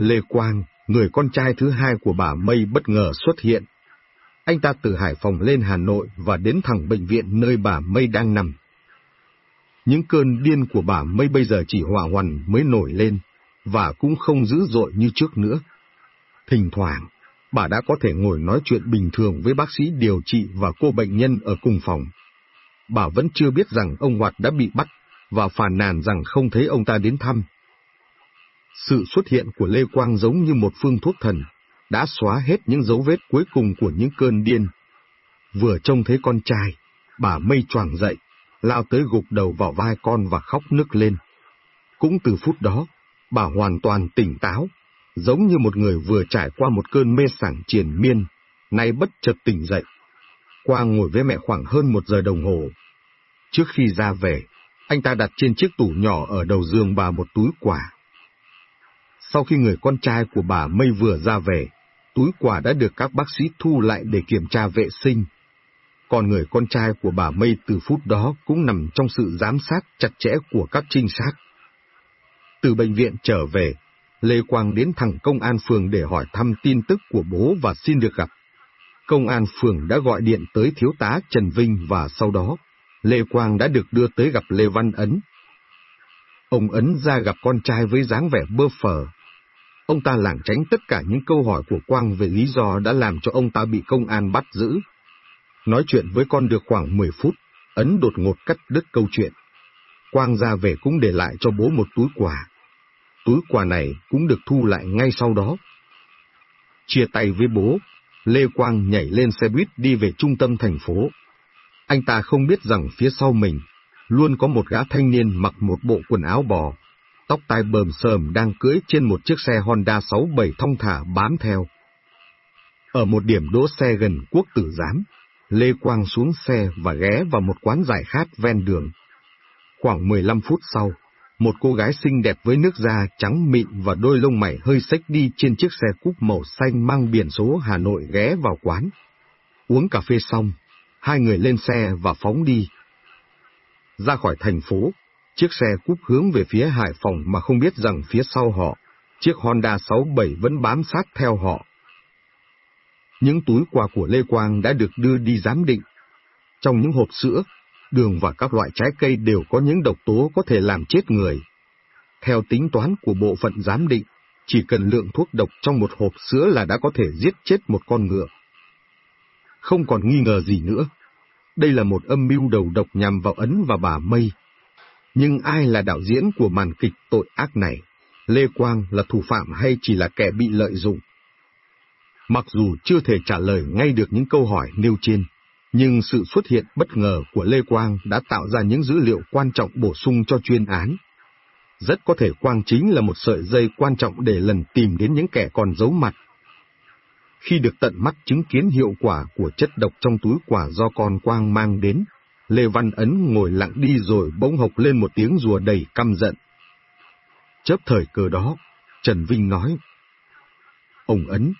Lê Quang, người con trai thứ hai của bà Mây bất ngờ xuất hiện. Anh ta từ Hải Phòng lên Hà Nội và đến thẳng bệnh viện nơi bà Mây đang nằm. Những cơn điên của bà Mây bây giờ chỉ hòa hoàn mới nổi lên, và cũng không dữ dội như trước nữa. Thỉnh thoảng, bà đã có thể ngồi nói chuyện bình thường với bác sĩ điều trị và cô bệnh nhân ở cùng phòng. Bà vẫn chưa biết rằng ông Hoạt đã bị bắt và phàn nàn rằng không thấy ông ta đến thăm. Sự xuất hiện của Lê Quang giống như một phương thuốc thần, đã xóa hết những dấu vết cuối cùng của những cơn điên. Vừa trông thấy con trai, bà mây choàng dậy, lao tới gục đầu vào vai con và khóc nức lên. Cũng từ phút đó, bà hoàn toàn tỉnh táo, giống như một người vừa trải qua một cơn mê sảng triền miên, nay bất chợt tỉnh dậy. Quang ngồi với mẹ khoảng hơn một giờ đồng hồ. Trước khi ra về, anh ta đặt trên chiếc tủ nhỏ ở đầu giường bà một túi quà. Sau khi người con trai của bà Mây vừa ra về, túi quà đã được các bác sĩ thu lại để kiểm tra vệ sinh. Còn người con trai của bà Mây từ phút đó cũng nằm trong sự giám sát chặt chẽ của các trinh sát. Từ bệnh viện trở về, Lê Quang đến thẳng công an phường để hỏi thăm tin tức của bố và xin được gặp. Công an phường đã gọi điện tới thiếu tá Trần Vinh và sau đó, Lê Quang đã được đưa tới gặp Lê Văn Ấn. Ông Ấn ra gặp con trai với dáng vẻ bơ phờ. Ông ta lảng tránh tất cả những câu hỏi của Quang về lý do đã làm cho ông ta bị công an bắt giữ. Nói chuyện với con được khoảng 10 phút, Ấn đột ngột cắt đứt câu chuyện. Quang ra về cũng để lại cho bố một túi quà. Túi quà này cũng được thu lại ngay sau đó. Chia tay với bố, Lê Quang nhảy lên xe buýt đi về trung tâm thành phố. Anh ta không biết rằng phía sau mình luôn có một gã thanh niên mặc một bộ quần áo bò, tóc tai bờm sờm đang cưỡi trên một chiếc xe Honda 67 thông thả bám theo. Ở một điểm đỗ xe gần quốc tử giám, Lê Quang xuống xe và ghé vào một quán giải khát ven đường. Khoảng 15 phút sau, một cô gái xinh đẹp với nước da trắng mịn và đôi lông mày hơi xếch đi trên chiếc xe cúp màu xanh mang biển số Hà Nội ghé vào quán. Uống cà phê xong, hai người lên xe và phóng đi. Ra khỏi thành phố, chiếc xe cúp hướng về phía Hải Phòng mà không biết rằng phía sau họ, chiếc Honda 67 vẫn bám sát theo họ. Những túi quà của Lê Quang đã được đưa đi giám định. Trong những hộp sữa, đường và các loại trái cây đều có những độc tố có thể làm chết người. Theo tính toán của bộ phận giám định, chỉ cần lượng thuốc độc trong một hộp sữa là đã có thể giết chết một con ngựa. Không còn nghi ngờ gì nữa. Đây là một âm mưu đầu độc nhằm vào Ấn và bà Mây. Nhưng ai là đạo diễn của màn kịch tội ác này? Lê Quang là thủ phạm hay chỉ là kẻ bị lợi dụng? Mặc dù chưa thể trả lời ngay được những câu hỏi nêu trên, nhưng sự xuất hiện bất ngờ của Lê Quang đã tạo ra những dữ liệu quan trọng bổ sung cho chuyên án. Rất có thể Quang chính là một sợi dây quan trọng để lần tìm đến những kẻ còn giấu mặt. Khi được tận mắt chứng kiến hiệu quả của chất độc trong túi quả do con Quang mang đến, Lê Văn Ấn ngồi lặng đi rồi bỗng hộc lên một tiếng rùa đầy căm giận. Chớp thời cơ đó, Trần Vinh nói, Ông Ấn,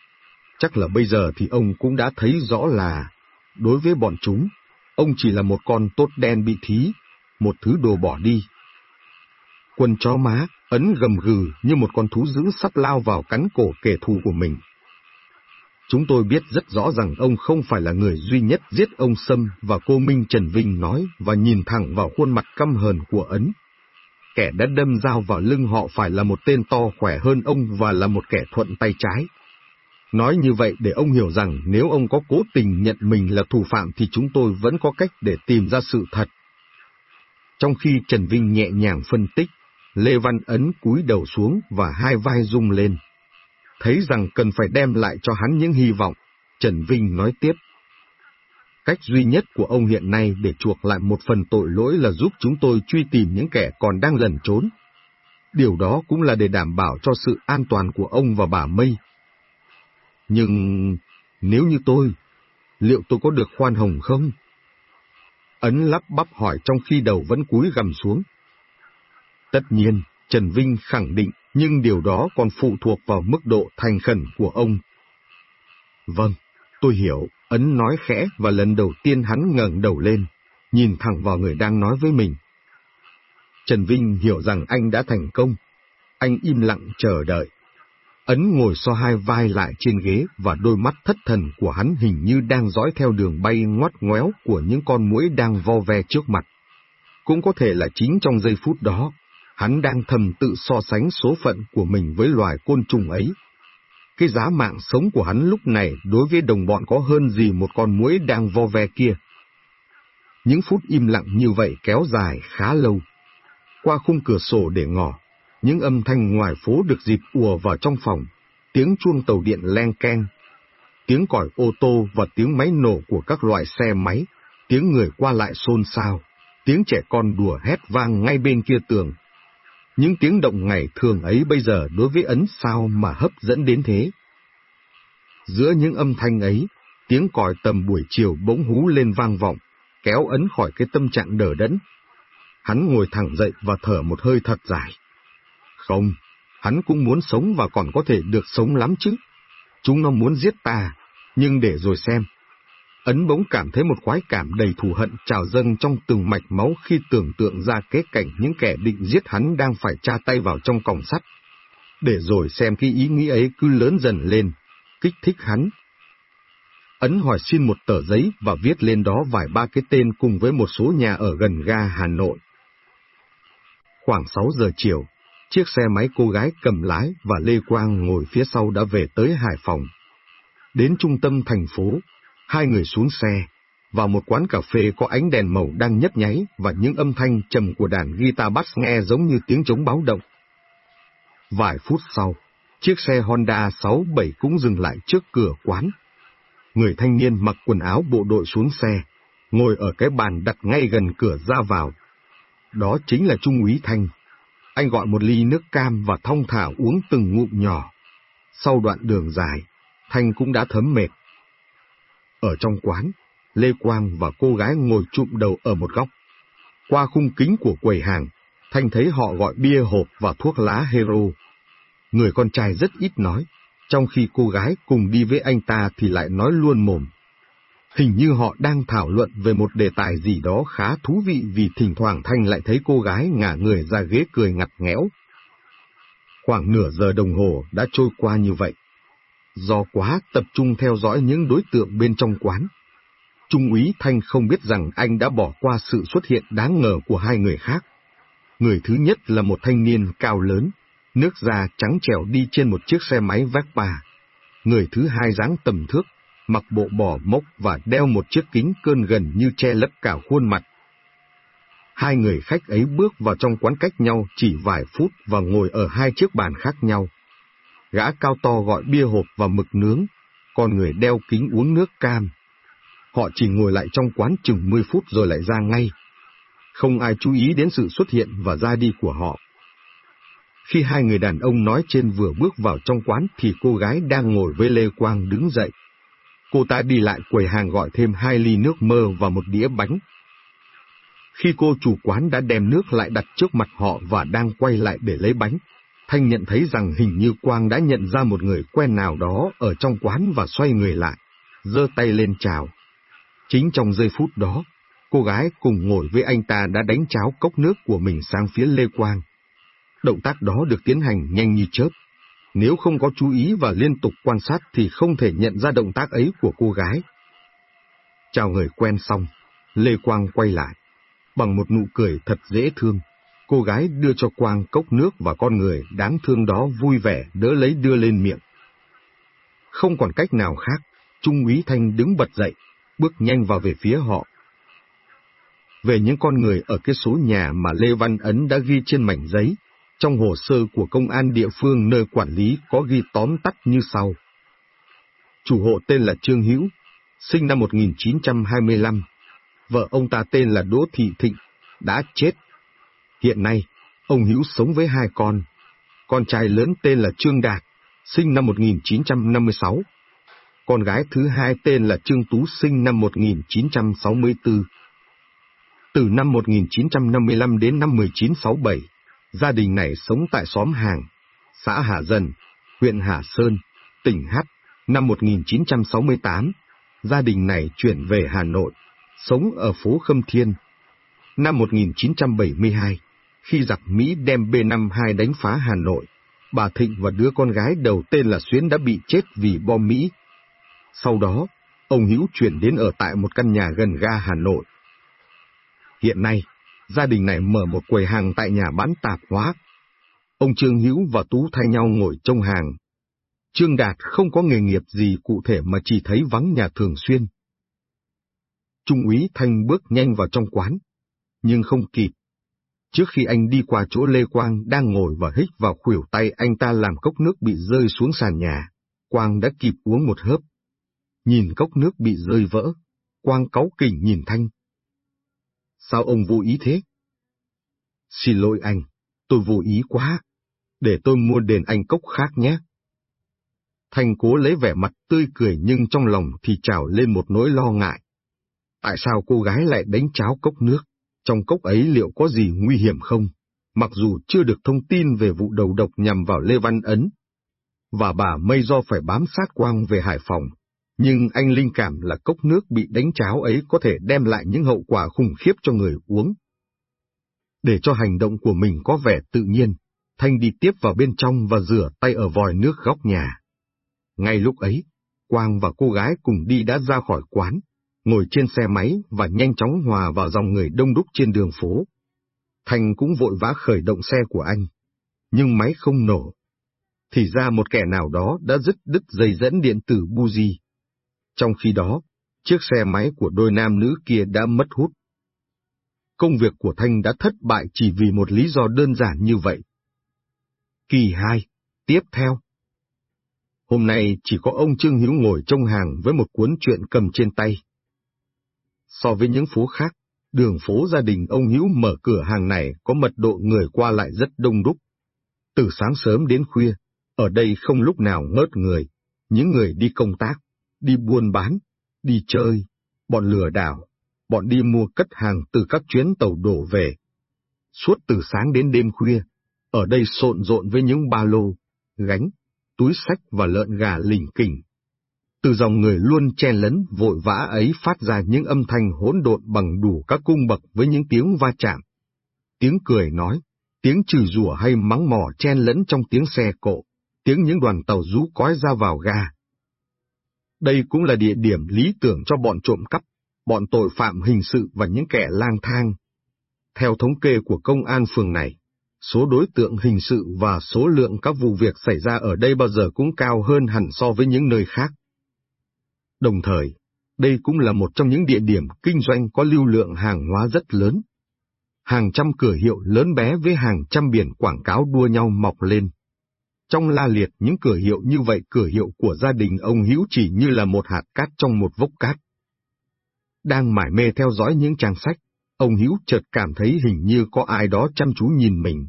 chắc là bây giờ thì ông cũng đã thấy rõ là Đối với bọn chúng, ông chỉ là một con tốt đen bị thí, một thứ đồ bỏ đi. Quân chó má, ấn gầm gừ như một con thú dữ sắp lao vào cắn cổ kẻ thù của mình. Chúng tôi biết rất rõ rằng ông không phải là người duy nhất giết ông Sâm và cô Minh Trần Vinh nói và nhìn thẳng vào khuôn mặt căm hờn của Ấn. Kẻ đã đâm dao vào lưng họ phải là một tên to khỏe hơn ông và là một kẻ thuận tay trái. Nói như vậy để ông hiểu rằng nếu ông có cố tình nhận mình là thủ phạm thì chúng tôi vẫn có cách để tìm ra sự thật. Trong khi Trần Vinh nhẹ nhàng phân tích, Lê Văn Ấn cúi đầu xuống và hai vai rung lên. Thấy rằng cần phải đem lại cho hắn những hy vọng, Trần Vinh nói tiếp. Cách duy nhất của ông hiện nay để chuộc lại một phần tội lỗi là giúp chúng tôi truy tìm những kẻ còn đang lẩn trốn. Điều đó cũng là để đảm bảo cho sự an toàn của ông và bà Mây nhưng nếu như tôi, liệu tôi có được khoan hồng không? Ấn lắp bắp hỏi trong khi đầu vẫn cúi gầm xuống. Tất nhiên, Trần Vinh khẳng định, nhưng điều đó còn phụ thuộc vào mức độ thành khẩn của ông. Vâng, tôi hiểu, Ấn nói khẽ và lần đầu tiên hắn ngẩng đầu lên, nhìn thẳng vào người đang nói với mình. Trần Vinh hiểu rằng anh đã thành công. Anh im lặng chờ đợi. Ấn ngồi so hai vai lại trên ghế và đôi mắt thất thần của hắn hình như đang dõi theo đường bay ngoắt ngoéo của những con muỗi đang vo ve trước mặt. Cũng có thể là chính trong giây phút đó, hắn đang thầm tự so sánh số phận của mình với loài côn trùng ấy. Cái giá mạng sống của hắn lúc này đối với đồng bọn có hơn gì một con muỗi đang vo ve kia. Những phút im lặng như vậy kéo dài khá lâu. Qua khung cửa sổ để ngỏ, những âm thanh ngoài phố được dịp ùa vào trong phòng, tiếng chuông tàu điện len keng, tiếng còi ô tô và tiếng máy nổ của các loại xe máy, tiếng người qua lại xôn xao, tiếng trẻ con đùa hét vang ngay bên kia tường. Những tiếng động ngày thường ấy bây giờ đối với ấn sao mà hấp dẫn đến thế. Giữa những âm thanh ấy, tiếng còi tầm buổi chiều bỗng hú lên vang vọng, kéo ấn khỏi cái tâm trạng đờ đẫn. Hắn ngồi thẳng dậy và thở một hơi thật dài. Không, hắn cũng muốn sống và còn có thể được sống lắm chứ. Chúng nó muốn giết ta, nhưng để rồi xem. Ấn bỗng cảm thấy một khoái cảm đầy thù hận trào dâng trong từng mạch máu khi tưởng tượng ra kế cảnh những kẻ định giết hắn đang phải tra tay vào trong còng sắt. Để rồi xem khi ý nghĩ ấy cứ lớn dần lên, kích thích hắn. Ấn hỏi xin một tờ giấy và viết lên đó vài ba cái tên cùng với một số nhà ở gần ga Hà Nội. Khoảng 6 giờ chiều, Chiếc xe máy cô gái cầm lái và Lê Quang ngồi phía sau đã về tới Hải Phòng. Đến trung tâm thành phố, hai người xuống xe, vào một quán cà phê có ánh đèn màu đang nhấp nháy và những âm thanh trầm của đàn guitar bass nghe giống như tiếng trống báo động. Vài phút sau, chiếc xe Honda 67 cũng dừng lại trước cửa quán. Người thanh niên mặc quần áo bộ đội xuống xe, ngồi ở cái bàn đặt ngay gần cửa ra vào. Đó chính là Trung úy Thanh, anh gọi một ly nước cam và thong thả uống từng ngụm nhỏ. Sau đoạn đường dài, Thanh cũng đã thấm mệt. Ở trong quán, Lê Quang và cô gái ngồi trụm đầu ở một góc. Qua khung kính của quầy hàng, Thanh thấy họ gọi bia hộp và thuốc lá hero. Người con trai rất ít nói, trong khi cô gái cùng đi với anh ta thì lại nói luôn mồm. Hình như họ đang thảo luận về một đề tài gì đó khá thú vị vì thỉnh thoảng Thanh lại thấy cô gái ngả người ra ghế cười ngặt nghẽo. Khoảng nửa giờ đồng hồ đã trôi qua như vậy. Do quá tập trung theo dõi những đối tượng bên trong quán, Trung úy Thanh không biết rằng anh đã bỏ qua sự xuất hiện đáng ngờ của hai người khác. Người thứ nhất là một thanh niên cao lớn, nước da trắng trẻo đi trên một chiếc xe máy Vespa. Người thứ hai dáng tầm thước, mặc bộ bò mốc và đeo một chiếc kính cơn gần như che lấp cả khuôn mặt. Hai người khách ấy bước vào trong quán cách nhau chỉ vài phút và ngồi ở hai chiếc bàn khác nhau. Gã cao to gọi bia hộp và mực nướng, con người đeo kính uống nước cam. Họ chỉ ngồi lại trong quán chừng 10 phút rồi lại ra ngay. Không ai chú ý đến sự xuất hiện và ra đi của họ. Khi hai người đàn ông nói trên vừa bước vào trong quán thì cô gái đang ngồi với Lê Quang đứng dậy. Cô ta đi lại quầy hàng gọi thêm hai ly nước mơ và một đĩa bánh. Khi cô chủ quán đã đem nước lại đặt trước mặt họ và đang quay lại để lấy bánh, Thanh nhận thấy rằng hình như Quang đã nhận ra một người quen nào đó ở trong quán và xoay người lại, giơ tay lên chào. Chính trong giây phút đó, cô gái cùng ngồi với anh ta đã đánh cháo cốc nước của mình sang phía Lê Quang. Động tác đó được tiến hành nhanh như chớp, nếu không có chú ý và liên tục quan sát thì không thể nhận ra động tác ấy của cô gái. Chào người quen xong, Lê Quang quay lại. Bằng một nụ cười thật dễ thương, cô gái đưa cho Quang cốc nước và con người đáng thương đó vui vẻ đỡ lấy đưa lên miệng. Không còn cách nào khác, Trung úy Thanh đứng bật dậy, bước nhanh vào về phía họ. Về những con người ở cái số nhà mà Lê Văn Ấn đã ghi trên mảnh giấy, trong hồ sơ của công an địa phương nơi quản lý có ghi tóm tắt như sau. Chủ hộ tên là Trương Hữu, sinh năm 1925. Vợ ông ta tên là Đỗ Thị Thịnh, đã chết. Hiện nay, ông Hữu sống với hai con. Con trai lớn tên là Trương Đạt, sinh năm 1956. Con gái thứ hai tên là Trương Tú sinh năm 1964. Từ năm 1955 đến năm 1967, Gia đình này sống tại xóm Hàng, xã Hà Dân, huyện Hà Sơn, tỉnh hát. Năm 1968, gia đình này chuyển về Hà Nội, sống ở phố Khâm Thiên. Năm 1972, khi giặc Mỹ đem B-52 đánh phá Hà Nội, bà Thịnh và đứa con gái đầu tên là Xuyến đã bị chết vì bom Mỹ. Sau đó, ông Hữu chuyển đến ở tại một căn nhà gần ga Hà Nội. Hiện nay, gia đình này mở một quầy hàng tại nhà bán tạp hóa. Ông Trương Hữu và Tú thay nhau ngồi trong hàng. Trương Đạt không có nghề nghiệp gì cụ thể mà chỉ thấy vắng nhà thường xuyên. Trung úy Thanh bước nhanh vào trong quán, nhưng không kịp. Trước khi anh đi qua chỗ Lê Quang đang ngồi và hít vào khuỷu tay anh ta làm cốc nước bị rơi xuống sàn nhà, Quang đã kịp uống một hớp. Nhìn cốc nước bị rơi vỡ, Quang cáu kỉnh nhìn Thanh. Sao ông vô ý thế? Xin lỗi anh, tôi vô ý quá. Để tôi mua đền anh cốc khác nhé. Thanh cố lấy vẻ mặt tươi cười nhưng trong lòng thì trào lên một nỗi lo ngại. Tại sao cô gái lại đánh cháo cốc nước? Trong cốc ấy liệu có gì nguy hiểm không? Mặc dù chưa được thông tin về vụ đầu độc nhằm vào Lê Văn Ấn, và bà Mây do phải bám sát Quang về Hải Phòng, nhưng anh linh cảm là cốc nước bị đánh cháo ấy có thể đem lại những hậu quả khủng khiếp cho người uống. Để cho hành động của mình có vẻ tự nhiên, Thanh đi tiếp vào bên trong và rửa tay ở vòi nước góc nhà. Ngay lúc ấy, Quang và cô gái cùng đi đã ra khỏi quán, ngồi trên xe máy và nhanh chóng hòa vào dòng người đông đúc trên đường phố. Thành cũng vội vã khởi động xe của anh, nhưng máy không nổ. Thì ra một kẻ nào đó đã dứt đứt dây dẫn điện tử buji. Trong khi đó, chiếc xe máy của đôi nam nữ kia đã mất hút. Công việc của Thanh đã thất bại chỉ vì một lý do đơn giản như vậy. Kỳ 2, tiếp theo. Hôm nay chỉ có ông Trương Hiếu ngồi trong hàng với một cuốn truyện cầm trên tay. So với những phố khác, đường phố gia đình ông Hữu mở cửa hàng này có mật độ người qua lại rất đông đúc. Từ sáng sớm đến khuya, ở đây không lúc nào ngớt người, những người đi công tác, đi buôn bán, đi chơi, bọn lừa đảo, bọn đi mua cất hàng từ các chuyến tàu đổ về. Suốt từ sáng đến đêm khuya, ở đây xộn rộn với những ba lô, gánh, túi sách và lợn gà lỉnh kỉnh. Từ dòng người luôn chen lấn vội vã ấy phát ra những âm thanh hỗn độn bằng đủ các cung bậc với những tiếng va chạm. Tiếng cười nói, tiếng chửi rủa hay mắng mỏ chen lẫn trong tiếng xe cộ, tiếng những đoàn tàu rú cói ra vào ga. Đây cũng là địa điểm lý tưởng cho bọn trộm cắp, bọn tội phạm hình sự và những kẻ lang thang. Theo thống kê của công an phường này, số đối tượng hình sự và số lượng các vụ việc xảy ra ở đây bao giờ cũng cao hơn hẳn so với những nơi khác. Đồng thời, đây cũng là một trong những địa điểm kinh doanh có lưu lượng hàng hóa rất lớn. Hàng trăm cửa hiệu lớn bé với hàng trăm biển quảng cáo đua nhau mọc lên. Trong la liệt những cửa hiệu như vậy cửa hiệu của gia đình ông Hữu chỉ như là một hạt cát trong một vốc cát. Đang mải mê theo dõi những trang sách, ông Hữu chợt cảm thấy hình như có ai đó chăm chú nhìn mình.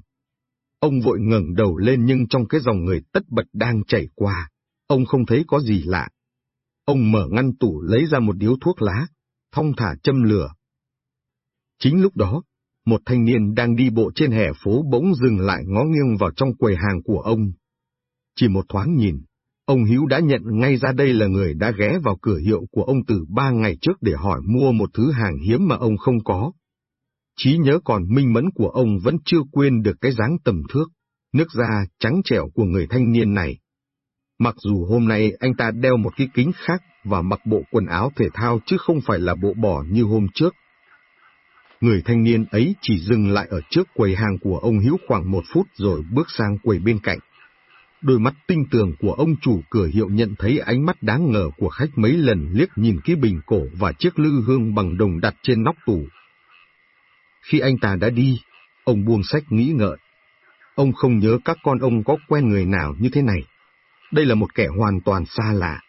Ông vội ngẩng đầu lên nhưng trong cái dòng người tất bật đang chảy qua, ông không thấy có gì lạ. Ông mở ngăn tủ lấy ra một điếu thuốc lá, thong thả châm lửa. Chính lúc đó, một thanh niên đang đi bộ trên hè phố bỗng dừng lại ngó nghiêng vào trong quầy hàng của ông. Chỉ một thoáng nhìn, ông Hiếu đã nhận ngay ra đây là người đã ghé vào cửa hiệu của ông từ ba ngày trước để hỏi mua một thứ hàng hiếm mà ông không có. Chí nhớ còn minh mẫn của ông vẫn chưa quên được cái dáng tầm thước, nước da trắng trẻo của người thanh niên này. Mặc dù hôm nay anh ta đeo một cái kính khác và mặc bộ quần áo thể thao chứ không phải là bộ bò như hôm trước. Người thanh niên ấy chỉ dừng lại ở trước quầy hàng của ông Hiếu khoảng một phút rồi bước sang quầy bên cạnh. Đôi mắt tinh tường của ông chủ cửa hiệu nhận thấy ánh mắt đáng ngờ của khách mấy lần liếc nhìn cái bình cổ và chiếc lư hương bằng đồng đặt trên nóc tủ. Khi anh ta đã đi, ông buông sách nghĩ ngợi. Ông không nhớ các con ông có quen người nào như thế này. Đây là một kẻ hoàn toàn xa lạ.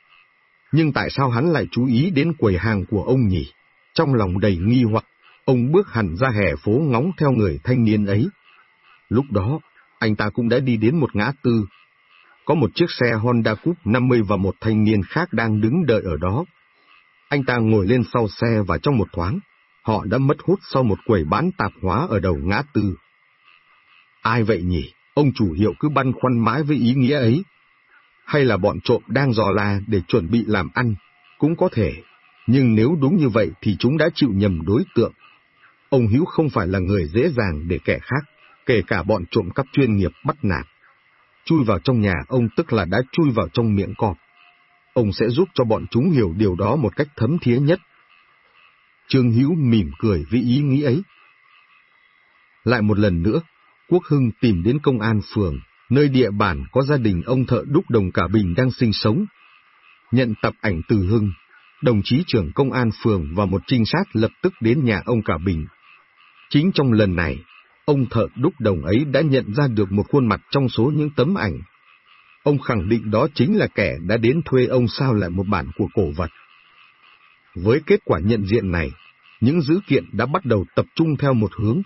Nhưng tại sao hắn lại chú ý đến quầy hàng của ông nhỉ? Trong lòng đầy nghi hoặc, ông bước hẳn ra hè phố ngóng theo người thanh niên ấy. Lúc đó, anh ta cũng đã đi đến một ngã tư. Có một chiếc xe Honda Coupe 50 và một thanh niên khác đang đứng đợi ở đó. Anh ta ngồi lên sau xe và trong một thoáng, họ đã mất hút sau một quầy bán tạp hóa ở đầu ngã tư. Ai vậy nhỉ? Ông chủ hiệu cứ băn khoăn mãi với ý nghĩa ấy hay là bọn trộm đang dò la để chuẩn bị làm ăn, cũng có thể, nhưng nếu đúng như vậy thì chúng đã chịu nhầm đối tượng. Ông Hiếu không phải là người dễ dàng để kẻ khác, kể cả bọn trộm cắp chuyên nghiệp bắt nạt. chui vào trong nhà ông tức là đã chui vào trong miệng cọp. Ông sẽ giúp cho bọn chúng hiểu điều đó một cách thấm thía nhất. Trương Hữu mỉm cười vì ý nghĩ ấy. Lại một lần nữa, Quốc Hưng tìm đến công an phường, nơi địa bản có gia đình ông thợ đúc đồng cả Bình đang sinh sống. Nhận tập ảnh từ Hưng, đồng chí trưởng công an phường và một trinh sát lập tức đến nhà ông cả Bình. Chính trong lần này, ông thợ đúc đồng ấy đã nhận ra được một khuôn mặt trong số những tấm ảnh. Ông khẳng định đó chính là kẻ đã đến thuê ông sao lại một bản của cổ vật. Với kết quả nhận diện này, những dữ kiện đã bắt đầu tập trung theo một hướng.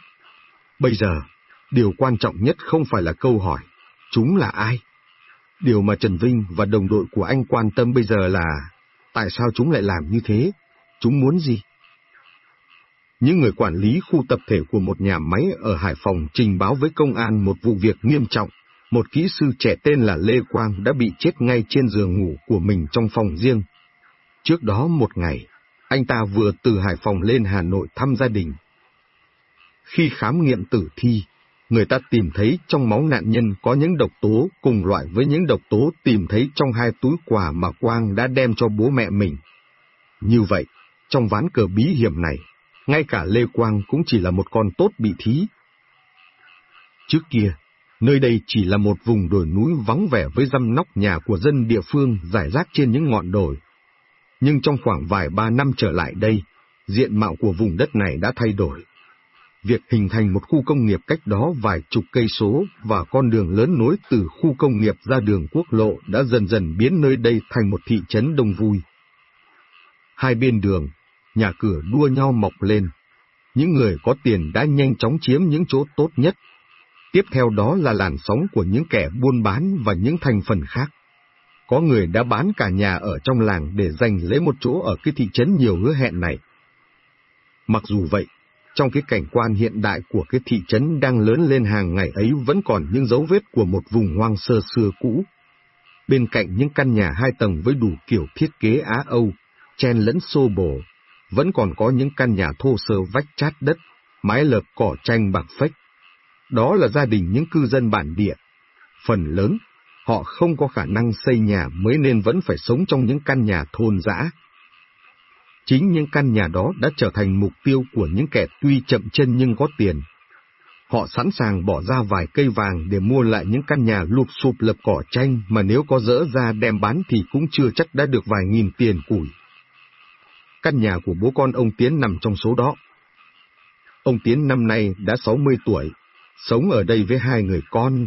Bây giờ, điều quan trọng nhất không phải là câu hỏi, chúng là ai? Điều mà Trần Vinh và đồng đội của anh quan tâm bây giờ là tại sao chúng lại làm như thế? Chúng muốn gì? Những người quản lý khu tập thể của một nhà máy ở Hải Phòng trình báo với công an một vụ việc nghiêm trọng. Một kỹ sư trẻ tên là Lê Quang đã bị chết ngay trên giường ngủ của mình trong phòng riêng. Trước đó một ngày, anh ta vừa từ Hải Phòng lên Hà Nội thăm gia đình. Khi khám nghiệm tử thi, người ta tìm thấy trong máu nạn nhân có những độc tố cùng loại với những độc tố tìm thấy trong hai túi quà mà Quang đã đem cho bố mẹ mình. Như vậy, trong ván cờ bí hiểm này, ngay cả Lê Quang cũng chỉ là một con tốt bị thí. Trước kia, nơi đây chỉ là một vùng đồi núi vắng vẻ với răm nóc nhà của dân địa phương rải rác trên những ngọn đồi. Nhưng trong khoảng vài ba năm trở lại đây, diện mạo của vùng đất này đã thay đổi. Việc hình thành một khu công nghiệp cách đó vài chục cây số và con đường lớn nối từ khu công nghiệp ra đường quốc lộ đã dần dần biến nơi đây thành một thị trấn đông vui. Hai bên đường, nhà cửa đua nhau mọc lên. Những người có tiền đã nhanh chóng chiếm những chỗ tốt nhất. Tiếp theo đó là làn sóng của những kẻ buôn bán và những thành phần khác. Có người đã bán cả nhà ở trong làng để giành lấy một chỗ ở cái thị trấn nhiều hứa hẹn này. Mặc dù vậy, trong cái cảnh quan hiện đại của cái thị trấn đang lớn lên hàng ngày ấy vẫn còn những dấu vết của một vùng hoang sơ xưa cũ. Bên cạnh những căn nhà hai tầng với đủ kiểu thiết kế Á Âu, chen lẫn xô bổ, vẫn còn có những căn nhà thô sơ vách chát đất, mái lợp cỏ tranh bạc phách. Đó là gia đình những cư dân bản địa. Phần lớn, họ không có khả năng xây nhà mới nên vẫn phải sống trong những căn nhà thôn dã. Chính những căn nhà đó đã trở thành mục tiêu của những kẻ tuy chậm chân nhưng có tiền. Họ sẵn sàng bỏ ra vài cây vàng để mua lại những căn nhà lụp sụp lập cỏ tranh mà nếu có dỡ ra đem bán thì cũng chưa chắc đã được vài nghìn tiền củi. Căn nhà của bố con ông Tiến nằm trong số đó. Ông Tiến năm nay đã 60 tuổi, sống ở đây với hai người con.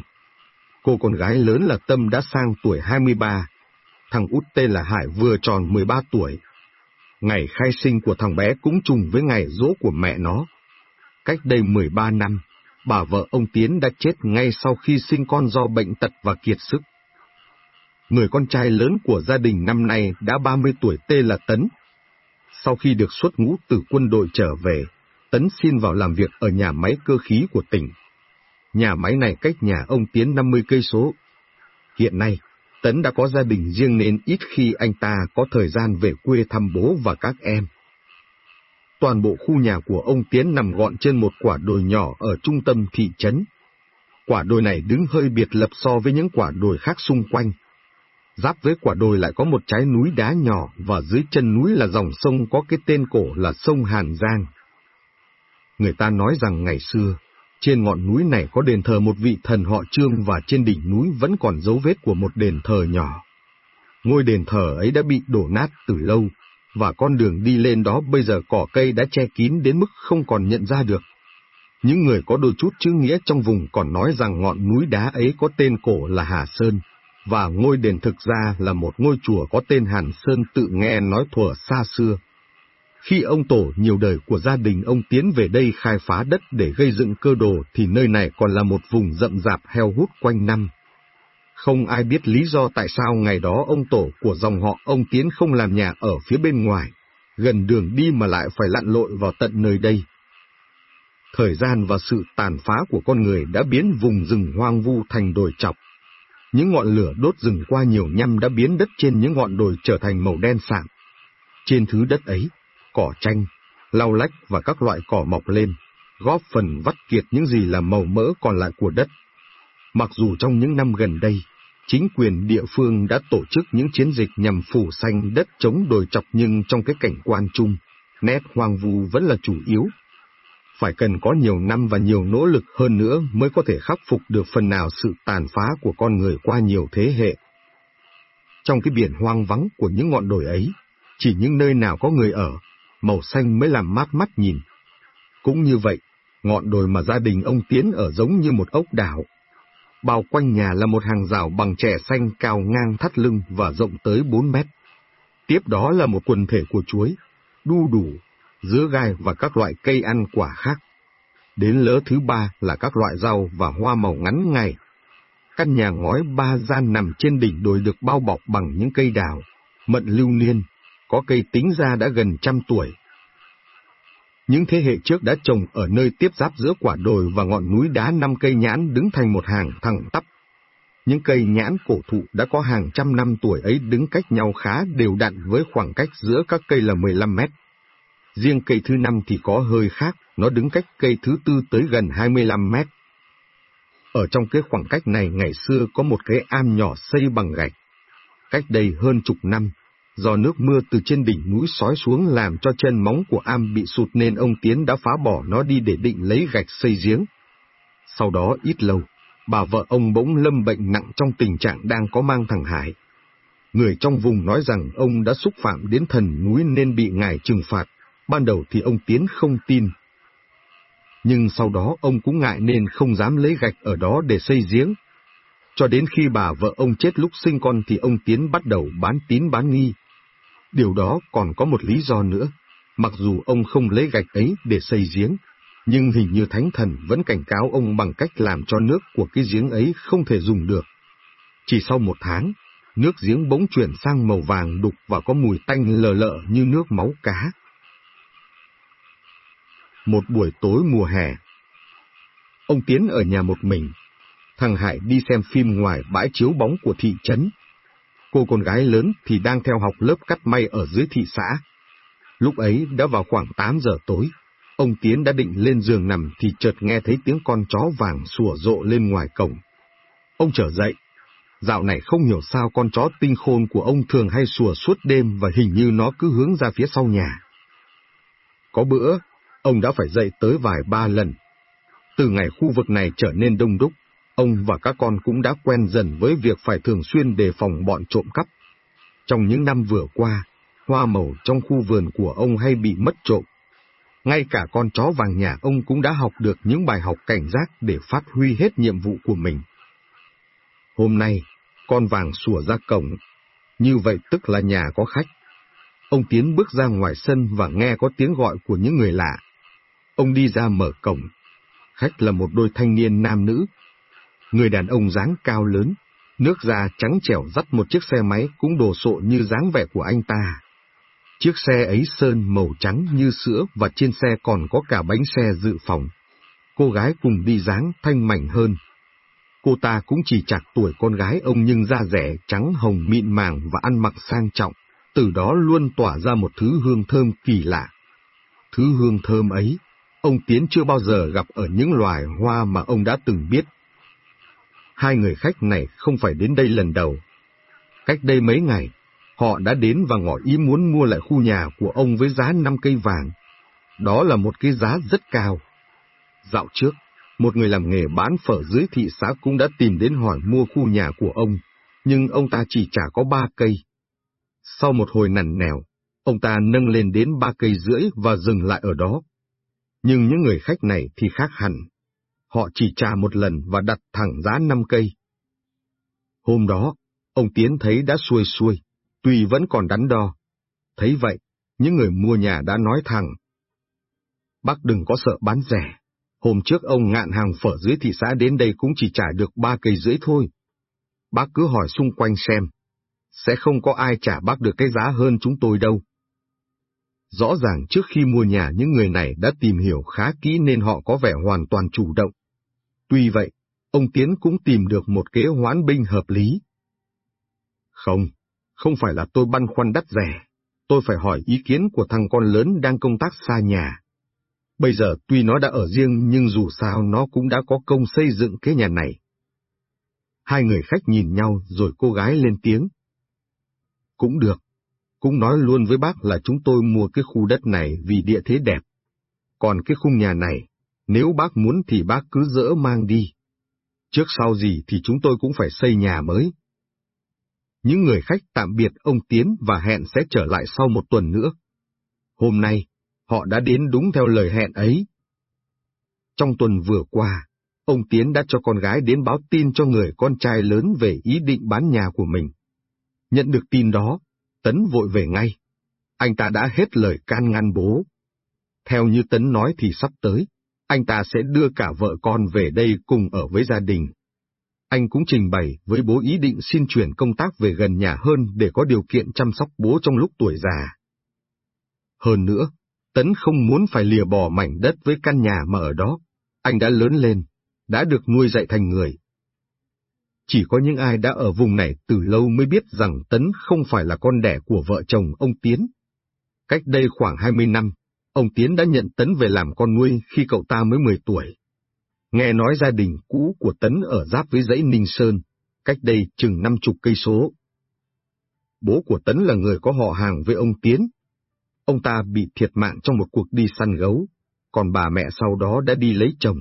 Cô con gái lớn là Tâm đã sang tuổi 23, thằng út tên là Hải vừa tròn 13 tuổi. Ngày khai sinh của thằng bé cũng trùng với ngày dỗ của mẹ nó. Cách đây 13 năm, bà vợ ông Tiến đã chết ngay sau khi sinh con do bệnh tật và kiệt sức. Người con trai lớn của gia đình năm nay đã 30 tuổi tên là Tấn, sau khi được xuất ngũ từ quân đội trở về, Tấn xin vào làm việc ở nhà máy cơ khí của tỉnh. Nhà máy này cách nhà ông Tiến 50 cây số. Hiện nay, Tấn đã có gia đình riêng nên ít khi anh ta có thời gian về quê thăm bố và các em. Toàn bộ khu nhà của ông Tiến nằm gọn trên một quả đồi nhỏ ở trung tâm thị trấn. Quả đồi này đứng hơi biệt lập so với những quả đồi khác xung quanh, Giáp với quả đồi lại có một trái núi đá nhỏ và dưới chân núi là dòng sông có cái tên cổ là sông Hàn Giang. Người ta nói rằng ngày xưa, trên ngọn núi này có đền thờ một vị thần họ Trương và trên đỉnh núi vẫn còn dấu vết của một đền thờ nhỏ. Ngôi đền thờ ấy đã bị đổ nát từ lâu, và con đường đi lên đó bây giờ cỏ cây đã che kín đến mức không còn nhận ra được. Những người có đôi chút chữ nghĩa trong vùng còn nói rằng ngọn núi đá ấy có tên cổ là Hà Sơn, và ngôi đền thực ra là một ngôi chùa có tên Hàn Sơn tự nghe nói thuở xa xưa. Khi ông tổ nhiều đời của gia đình ông tiến về đây khai phá đất để gây dựng cơ đồ thì nơi này còn là một vùng rậm rạp heo hút quanh năm. Không ai biết lý do tại sao ngày đó ông tổ của dòng họ ông Tiến không làm nhà ở phía bên ngoài, gần đường đi mà lại phải lặn lội vào tận nơi đây. Thời gian và sự tàn phá của con người đã biến vùng rừng hoang vu thành đồi chọc, những ngọn lửa đốt rừng qua nhiều năm đã biến đất trên những ngọn đồi trở thành màu đen sạm. Trên thứ đất ấy, cỏ tranh, lau lách và các loại cỏ mọc lên, góp phần vắt kiệt những gì là màu mỡ còn lại của đất. Mặc dù trong những năm gần đây, chính quyền địa phương đã tổ chức những chiến dịch nhằm phủ xanh đất chống đồi chọc nhưng trong cái cảnh quan chung, nét hoang vu vẫn là chủ yếu. Phải cần có nhiều năm và nhiều nỗ lực hơn nữa mới có thể khắc phục được phần nào sự tàn phá của con người qua nhiều thế hệ. Trong cái biển hoang vắng của những ngọn đồi ấy, chỉ những nơi nào có người ở, màu xanh mới làm mát mắt nhìn. Cũng như vậy, ngọn đồi mà gia đình ông Tiến ở giống như một ốc đảo. Bao quanh nhà là một hàng rào bằng trẻ xanh cao ngang thắt lưng và rộng tới 4 mét. Tiếp đó là một quần thể của chuối, đu đủ, dứa gai và các loại cây ăn quả khác. Đến lỡ thứ ba là các loại rau và hoa màu ngắn ngày. Căn nhà ngói ba gian nằm trên đỉnh đồi được bao bọc bằng những cây đào, mận lưu niên, có cây tính ra đã gần trăm tuổi. Những thế hệ trước đã trồng ở nơi tiếp giáp giữa quả đồi và ngọn núi đá năm cây nhãn đứng thành một hàng thẳng tắp. Những cây nhãn cổ thụ đã có hàng trăm năm tuổi ấy đứng cách nhau khá đều đặn với khoảng cách giữa các cây là 15 mét. Riêng cây thứ năm thì có hơi khác, nó đứng cách cây thứ tư tới gần 25 mét. Ở trong cái khoảng cách này ngày xưa có một cái am nhỏ xây bằng gạch. Cách đây hơn chục năm, do nước mưa từ trên đỉnh núi sói xuống làm cho chân móng của am bị sụt nên ông Tiến đã phá bỏ nó đi để định lấy gạch xây giếng. Sau đó ít lâu, bà vợ ông bỗng lâm bệnh nặng trong tình trạng đang có mang thằng Hải. Người trong vùng nói rằng ông đã xúc phạm đến thần núi nên bị ngài trừng phạt, ban đầu thì ông Tiến không tin. Nhưng sau đó ông cũng ngại nên không dám lấy gạch ở đó để xây giếng. Cho đến khi bà vợ ông chết lúc sinh con thì ông Tiến bắt đầu bán tín bán nghi, Điều đó còn có một lý do nữa. Mặc dù ông không lấy gạch ấy để xây giếng, nhưng hình như thánh thần vẫn cảnh cáo ông bằng cách làm cho nước của cái giếng ấy không thể dùng được. Chỉ sau một tháng, nước giếng bỗng chuyển sang màu vàng đục và có mùi tanh lờ lợ như nước máu cá. Một buổi tối mùa hè, ông Tiến ở nhà một mình. Thằng Hải đi xem phim ngoài bãi chiếu bóng của thị trấn Cô con gái lớn thì đang theo học lớp cắt may ở dưới thị xã. Lúc ấy đã vào khoảng 8 giờ tối, ông Tiến đã định lên giường nằm thì chợt nghe thấy tiếng con chó vàng sủa rộ lên ngoài cổng. Ông trở dậy. Dạo này không hiểu sao con chó tinh khôn của ông thường hay sủa suốt đêm và hình như nó cứ hướng ra phía sau nhà. Có bữa, ông đã phải dậy tới vài ba lần. Từ ngày khu vực này trở nên đông đúc, Ông và các con cũng đã quen dần với việc phải thường xuyên đề phòng bọn trộm cắp. Trong những năm vừa qua, hoa màu trong khu vườn của ông hay bị mất trộm. Ngay cả con chó vàng nhà ông cũng đã học được những bài học cảnh giác để phát huy hết nhiệm vụ của mình. Hôm nay, con vàng sủa ra cổng, như vậy tức là nhà có khách. Ông Tiến bước ra ngoài sân và nghe có tiếng gọi của những người lạ. Ông đi ra mở cổng. Khách là một đôi thanh niên nam nữ, Người đàn ông dáng cao lớn, nước da trắng trẻo dắt một chiếc xe máy cũng đồ sộ như dáng vẻ của anh ta. Chiếc xe ấy sơn màu trắng như sữa và trên xe còn có cả bánh xe dự phòng. Cô gái cùng đi dáng thanh mảnh hơn. Cô ta cũng chỉ chạc tuổi con gái ông nhưng da rẻ trắng hồng mịn màng và ăn mặc sang trọng, từ đó luôn tỏa ra một thứ hương thơm kỳ lạ. Thứ hương thơm ấy, ông Tiến chưa bao giờ gặp ở những loài hoa mà ông đã từng biết hai người khách này không phải đến đây lần đầu. Cách đây mấy ngày, họ đã đến và ngỏ ý muốn mua lại khu nhà của ông với giá năm cây vàng. Đó là một cái giá rất cao. Dạo trước, một người làm nghề bán phở dưới thị xã cũng đã tìm đến hỏi mua khu nhà của ông, nhưng ông ta chỉ trả có ba cây. Sau một hồi nằn nèo, ông ta nâng lên đến ba cây rưỡi và dừng lại ở đó. Nhưng những người khách này thì khác hẳn họ chỉ trả một lần và đặt thẳng giá năm cây. Hôm đó, ông Tiến thấy đã xuôi xuôi, tuy vẫn còn đắn đo. Thấy vậy, những người mua nhà đã nói thẳng. Bác đừng có sợ bán rẻ. Hôm trước ông ngạn hàng phở dưới thị xã đến đây cũng chỉ trả được ba cây rưỡi thôi. Bác cứ hỏi xung quanh xem. Sẽ không có ai trả bác được cái giá hơn chúng tôi đâu. Rõ ràng trước khi mua nhà những người này đã tìm hiểu khá kỹ nên họ có vẻ hoàn toàn chủ động. Tuy vậy, ông Tiến cũng tìm được một kế hoán binh hợp lý. Không, không phải là tôi băn khoăn đắt rẻ, tôi phải hỏi ý kiến của thằng con lớn đang công tác xa nhà. Bây giờ tuy nó đã ở riêng nhưng dù sao nó cũng đã có công xây dựng cái nhà này. Hai người khách nhìn nhau rồi cô gái lên tiếng. Cũng được. Cũng nói luôn với bác là chúng tôi mua cái khu đất này vì địa thế đẹp. Còn cái khung nhà này, nếu bác muốn thì bác cứ dỡ mang đi. Trước sau gì thì chúng tôi cũng phải xây nhà mới. Những người khách tạm biệt ông Tiến và hẹn sẽ trở lại sau một tuần nữa. Hôm nay, họ đã đến đúng theo lời hẹn ấy. Trong tuần vừa qua, ông Tiến đã cho con gái đến báo tin cho người con trai lớn về ý định bán nhà của mình. Nhận được tin đó, Tấn vội về ngay. Anh ta đã hết lời can ngăn bố. Theo như Tấn nói thì sắp tới, anh ta sẽ đưa cả vợ con về đây cùng ở với gia đình. Anh cũng trình bày với bố ý định xin chuyển công tác về gần nhà hơn để có điều kiện chăm sóc bố trong lúc tuổi già. Hơn nữa, Tấn không muốn phải lìa bỏ mảnh đất với căn nhà mà ở đó. Anh đã lớn lên, đã được nuôi dạy thành người. Chỉ có những ai đã ở vùng này từ lâu mới biết rằng Tấn không phải là con đẻ của vợ chồng ông Tiến. Cách đây khoảng 20 năm, ông Tiến đã nhận Tấn về làm con nuôi khi cậu ta mới 10 tuổi. Nghe nói gia đình cũ của Tấn ở giáp với dãy Ninh Sơn, cách đây chừng năm chục cây số. Bố của Tấn là người có họ hàng với ông Tiến. Ông ta bị thiệt mạng trong một cuộc đi săn gấu, còn bà mẹ sau đó đã đi lấy chồng.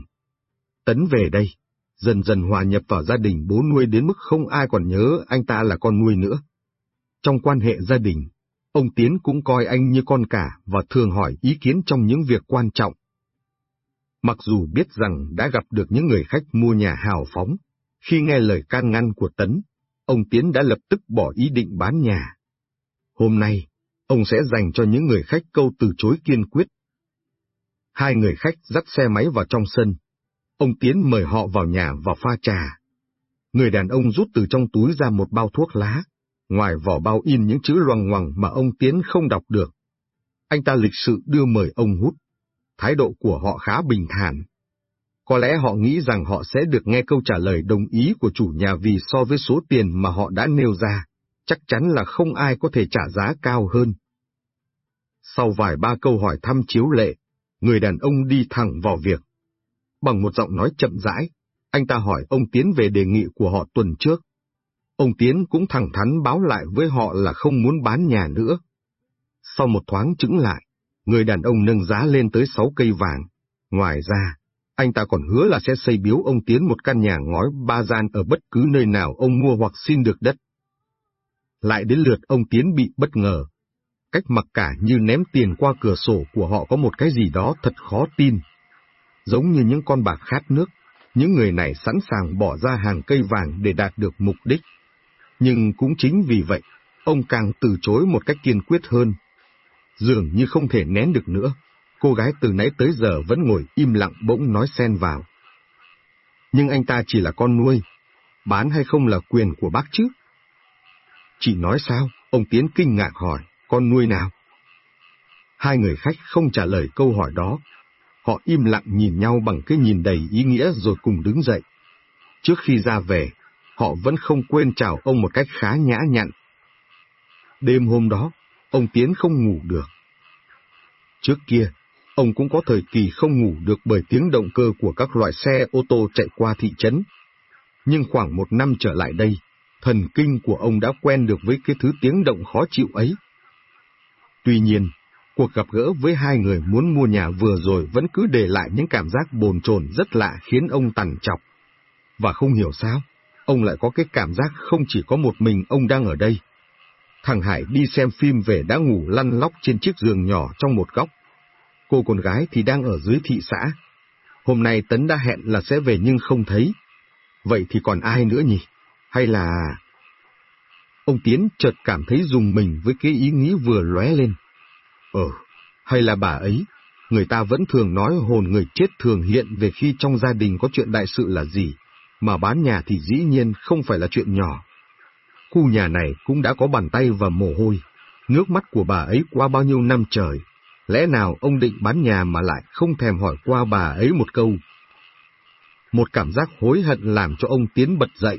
Tấn về đây, dần dần hòa nhập vào gia đình bố nuôi đến mức không ai còn nhớ anh ta là con nuôi nữa. Trong quan hệ gia đình, ông Tiến cũng coi anh như con cả và thường hỏi ý kiến trong những việc quan trọng. Mặc dù biết rằng đã gặp được những người khách mua nhà hào phóng, khi nghe lời can ngăn của Tấn, ông Tiến đã lập tức bỏ ý định bán nhà. Hôm nay, ông sẽ dành cho những người khách câu từ chối kiên quyết. Hai người khách dắt xe máy vào trong sân, Ông Tiến mời họ vào nhà và pha trà. Người đàn ông rút từ trong túi ra một bao thuốc lá, ngoài vỏ bao in những chữ loằng ngoằng mà ông Tiến không đọc được. Anh ta lịch sự đưa mời ông hút. Thái độ của họ khá bình thản. Có lẽ họ nghĩ rằng họ sẽ được nghe câu trả lời đồng ý của chủ nhà vì so với số tiền mà họ đã nêu ra, chắc chắn là không ai có thể trả giá cao hơn. Sau vài ba câu hỏi thăm chiếu lệ, người đàn ông đi thẳng vào việc. Bằng một giọng nói chậm rãi, anh ta hỏi ông Tiến về đề nghị của họ tuần trước. Ông Tiến cũng thẳng thắn báo lại với họ là không muốn bán nhà nữa. Sau một thoáng chững lại, người đàn ông nâng giá lên tới sáu cây vàng. Ngoài ra, anh ta còn hứa là sẽ xây biếu ông Tiến một căn nhà ngói ba gian ở bất cứ nơi nào ông mua hoặc xin được đất. Lại đến lượt ông Tiến bị bất ngờ. Cách mặc cả như ném tiền qua cửa sổ của họ có một cái gì đó thật khó tin giống như những con bạc khát nước, những người này sẵn sàng bỏ ra hàng cây vàng để đạt được mục đích. Nhưng cũng chính vì vậy, ông càng từ chối một cách kiên quyết hơn. Dường như không thể nén được nữa, cô gái từ nãy tới giờ vẫn ngồi im lặng bỗng nói xen vào. Nhưng anh ta chỉ là con nuôi, bán hay không là quyền của bác chứ? Chị nói sao? Ông Tiến kinh ngạc hỏi, con nuôi nào? Hai người khách không trả lời câu hỏi đó, Họ im lặng nhìn nhau bằng cái nhìn đầy ý nghĩa rồi cùng đứng dậy. Trước khi ra về, họ vẫn không quên chào ông một cách khá nhã nhặn. Đêm hôm đó, ông Tiến không ngủ được. Trước kia, ông cũng có thời kỳ không ngủ được bởi tiếng động cơ của các loại xe ô tô chạy qua thị trấn. Nhưng khoảng một năm trở lại đây, thần kinh của ông đã quen được với cái thứ tiếng động khó chịu ấy. Tuy nhiên, Cuộc gặp gỡ với hai người muốn mua nhà vừa rồi vẫn cứ để lại những cảm giác bồn chồn rất lạ khiến ông tằn chọc. Và không hiểu sao, ông lại có cái cảm giác không chỉ có một mình ông đang ở đây. Thằng Hải đi xem phim về đã ngủ lăn lóc trên chiếc giường nhỏ trong một góc. Cô con gái thì đang ở dưới thị xã. Hôm nay Tấn đã hẹn là sẽ về nhưng không thấy. Vậy thì còn ai nữa nhỉ? Hay là... Ông Tiến chợt cảm thấy dùng mình với cái ý nghĩ vừa lóe lên. Ờ, hay là bà ấy, người ta vẫn thường nói hồn người chết thường hiện về khi trong gia đình có chuyện đại sự là gì, mà bán nhà thì dĩ nhiên không phải là chuyện nhỏ. Khu nhà này cũng đã có bàn tay và mồ hôi, nước mắt của bà ấy qua bao nhiêu năm trời, lẽ nào ông định bán nhà mà lại không thèm hỏi qua bà ấy một câu. Một cảm giác hối hận làm cho ông tiến bật dậy.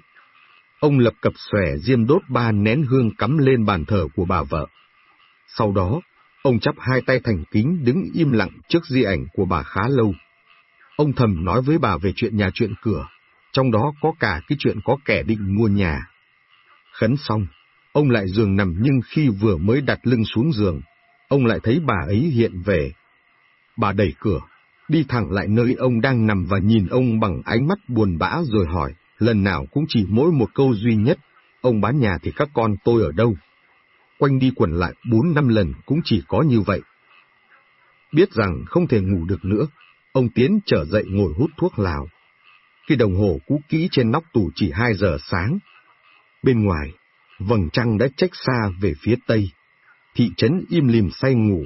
Ông lập cập xòe diêm đốt ba nén hương cắm lên bàn thờ của bà vợ. Sau đó, Ông chắp hai tay thành kính đứng im lặng trước di ảnh của bà khá lâu. Ông thầm nói với bà về chuyện nhà chuyện cửa, trong đó có cả cái chuyện có kẻ định mua nhà. Khấn xong, ông lại giường nằm nhưng khi vừa mới đặt lưng xuống giường, ông lại thấy bà ấy hiện về. Bà đẩy cửa, đi thẳng lại nơi ông đang nằm và nhìn ông bằng ánh mắt buồn bã rồi hỏi, lần nào cũng chỉ mỗi một câu duy nhất, ông bán nhà thì các con tôi ở đâu? Quanh đi quẩn lại bốn năm lần cũng chỉ có như vậy. Biết rằng không thể ngủ được nữa, ông Tiến trở dậy ngồi hút thuốc lào. Khi đồng hồ cũ kỹ trên nóc tủ chỉ hai giờ sáng. Bên ngoài, vầng trăng đã trách xa về phía tây. Thị trấn im lìm say ngủ.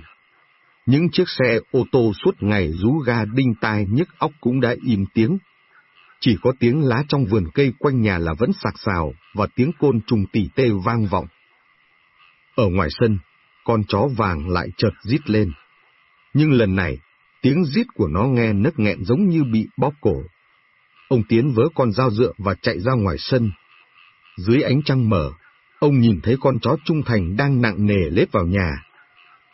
Những chiếc xe ô tô suốt ngày rú ga đinh tai nhức óc cũng đã im tiếng. Chỉ có tiếng lá trong vườn cây quanh nhà là vẫn sạc xào và tiếng côn trùng tỉ tê vang vọng. Ở ngoài sân, con chó vàng lại chợt rít lên. Nhưng lần này, tiếng rít của nó nghe nấc nghẹn giống như bị bóp cổ. Ông Tiến vớ con dao dựa và chạy ra ngoài sân. Dưới ánh trăng mở, ông nhìn thấy con chó trung thành đang nặng nề lết vào nhà.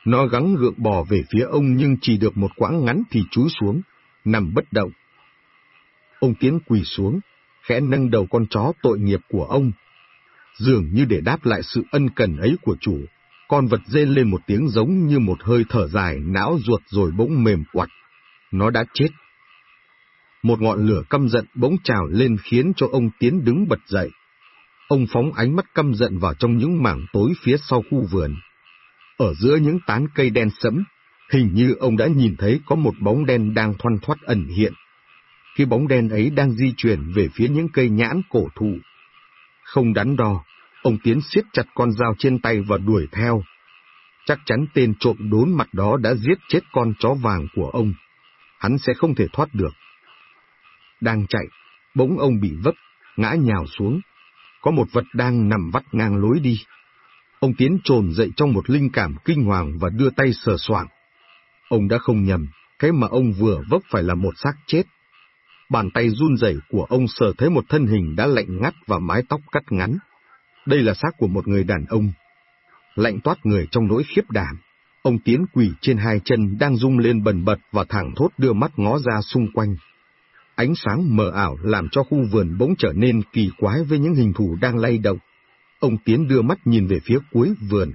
Nó gắng gượng bò về phía ông nhưng chỉ được một quãng ngắn thì chú xuống, nằm bất động. Ông Tiến quỳ xuống, khẽ nâng đầu con chó tội nghiệp của ông. Dường như để đáp lại sự ân cần ấy của chủ, con vật rên lên một tiếng giống như một hơi thở dài não ruột rồi bỗng mềm quặt. Nó đã chết. Một ngọn lửa căm giận bỗng trào lên khiến cho ông Tiến đứng bật dậy. Ông phóng ánh mắt căm giận vào trong những mảng tối phía sau khu vườn. Ở giữa những tán cây đen sẫm, hình như ông đã nhìn thấy có một bóng đen đang thoăn thoắt ẩn hiện. Khi bóng đen ấy đang di chuyển về phía những cây nhãn cổ thụ. Không đắn đo, ông Tiến siết chặt con dao trên tay và đuổi theo. Chắc chắn tên trộm đốn mặt đó đã giết chết con chó vàng của ông. Hắn sẽ không thể thoát được. Đang chạy, bỗng ông bị vấp, ngã nhào xuống. Có một vật đang nằm vắt ngang lối đi. Ông Tiến trồn dậy trong một linh cảm kinh hoàng và đưa tay sờ soạng. Ông đã không nhầm, cái mà ông vừa vấp phải là một xác chết. Bàn tay run rẩy của ông sờ thấy một thân hình đã lạnh ngắt và mái tóc cắt ngắn. Đây là xác của một người đàn ông. Lạnh toát người trong nỗi khiếp đảm. Ông Tiến quỳ trên hai chân đang rung lên bần bật và thẳng thốt đưa mắt ngó ra xung quanh. Ánh sáng mờ ảo làm cho khu vườn bỗng trở nên kỳ quái với những hình thù đang lay động. Ông Tiến đưa mắt nhìn về phía cuối vườn.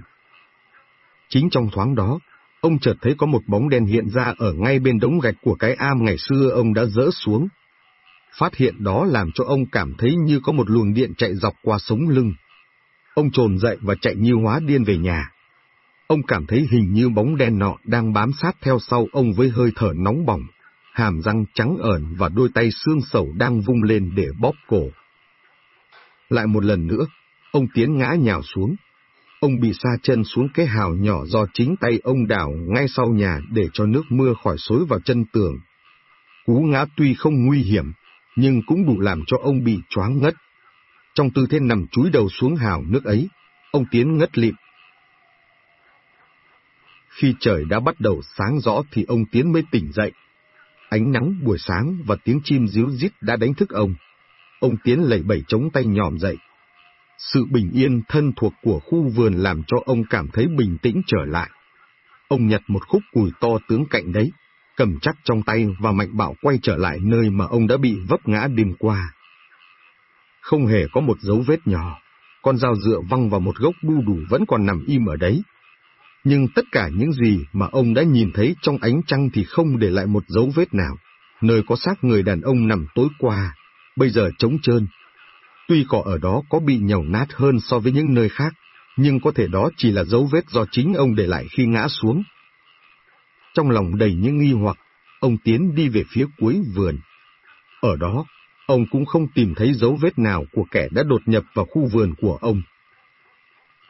Chính trong thoáng đó, ông chợt thấy có một bóng đen hiện ra ở ngay bên đống gạch của cái am ngày xưa ông đã dỡ xuống. Phát hiện đó làm cho ông cảm thấy như có một luồng điện chạy dọc qua sống lưng. Ông trồn dậy và chạy như hóa điên về nhà. Ông cảm thấy hình như bóng đen nọ đang bám sát theo sau ông với hơi thở nóng bỏng, hàm răng trắng ẩn và đôi tay xương sầu đang vung lên để bóp cổ. Lại một lần nữa, ông Tiến ngã nhào xuống. Ông bị sa chân xuống cái hào nhỏ do chính tay ông đào ngay sau nhà để cho nước mưa khỏi xối vào chân tường. Cú ngã tuy không nguy hiểm, nhưng cũng đủ làm cho ông bị choáng ngất. Trong tư thế nằm chúi đầu xuống hào nước ấy, ông Tiến ngất lịm. Khi trời đã bắt đầu sáng rõ thì ông Tiến mới tỉnh dậy. Ánh nắng buổi sáng và tiếng chim ríu rít đã đánh thức ông. Ông Tiến lẩy bẩy chống tay nhòm dậy. Sự bình yên thân thuộc của khu vườn làm cho ông cảm thấy bình tĩnh trở lại. Ông nhặt một khúc cùi to tướng cạnh đấy, cầm chắc trong tay và mạnh bạo quay trở lại nơi mà ông đã bị vấp ngã đêm qua. Không hề có một dấu vết nhỏ, con dao dựa văng vào một gốc đu đủ vẫn còn nằm im ở đấy. Nhưng tất cả những gì mà ông đã nhìn thấy trong ánh trăng thì không để lại một dấu vết nào. Nơi có xác người đàn ông nằm tối qua, bây giờ trống trơn. Tuy cỏ ở đó có bị nhầu nát hơn so với những nơi khác, nhưng có thể đó chỉ là dấu vết do chính ông để lại khi ngã xuống. Trong lòng đầy những nghi hoặc, ông tiến đi về phía cuối vườn. Ở đó, ông cũng không tìm thấy dấu vết nào của kẻ đã đột nhập vào khu vườn của ông.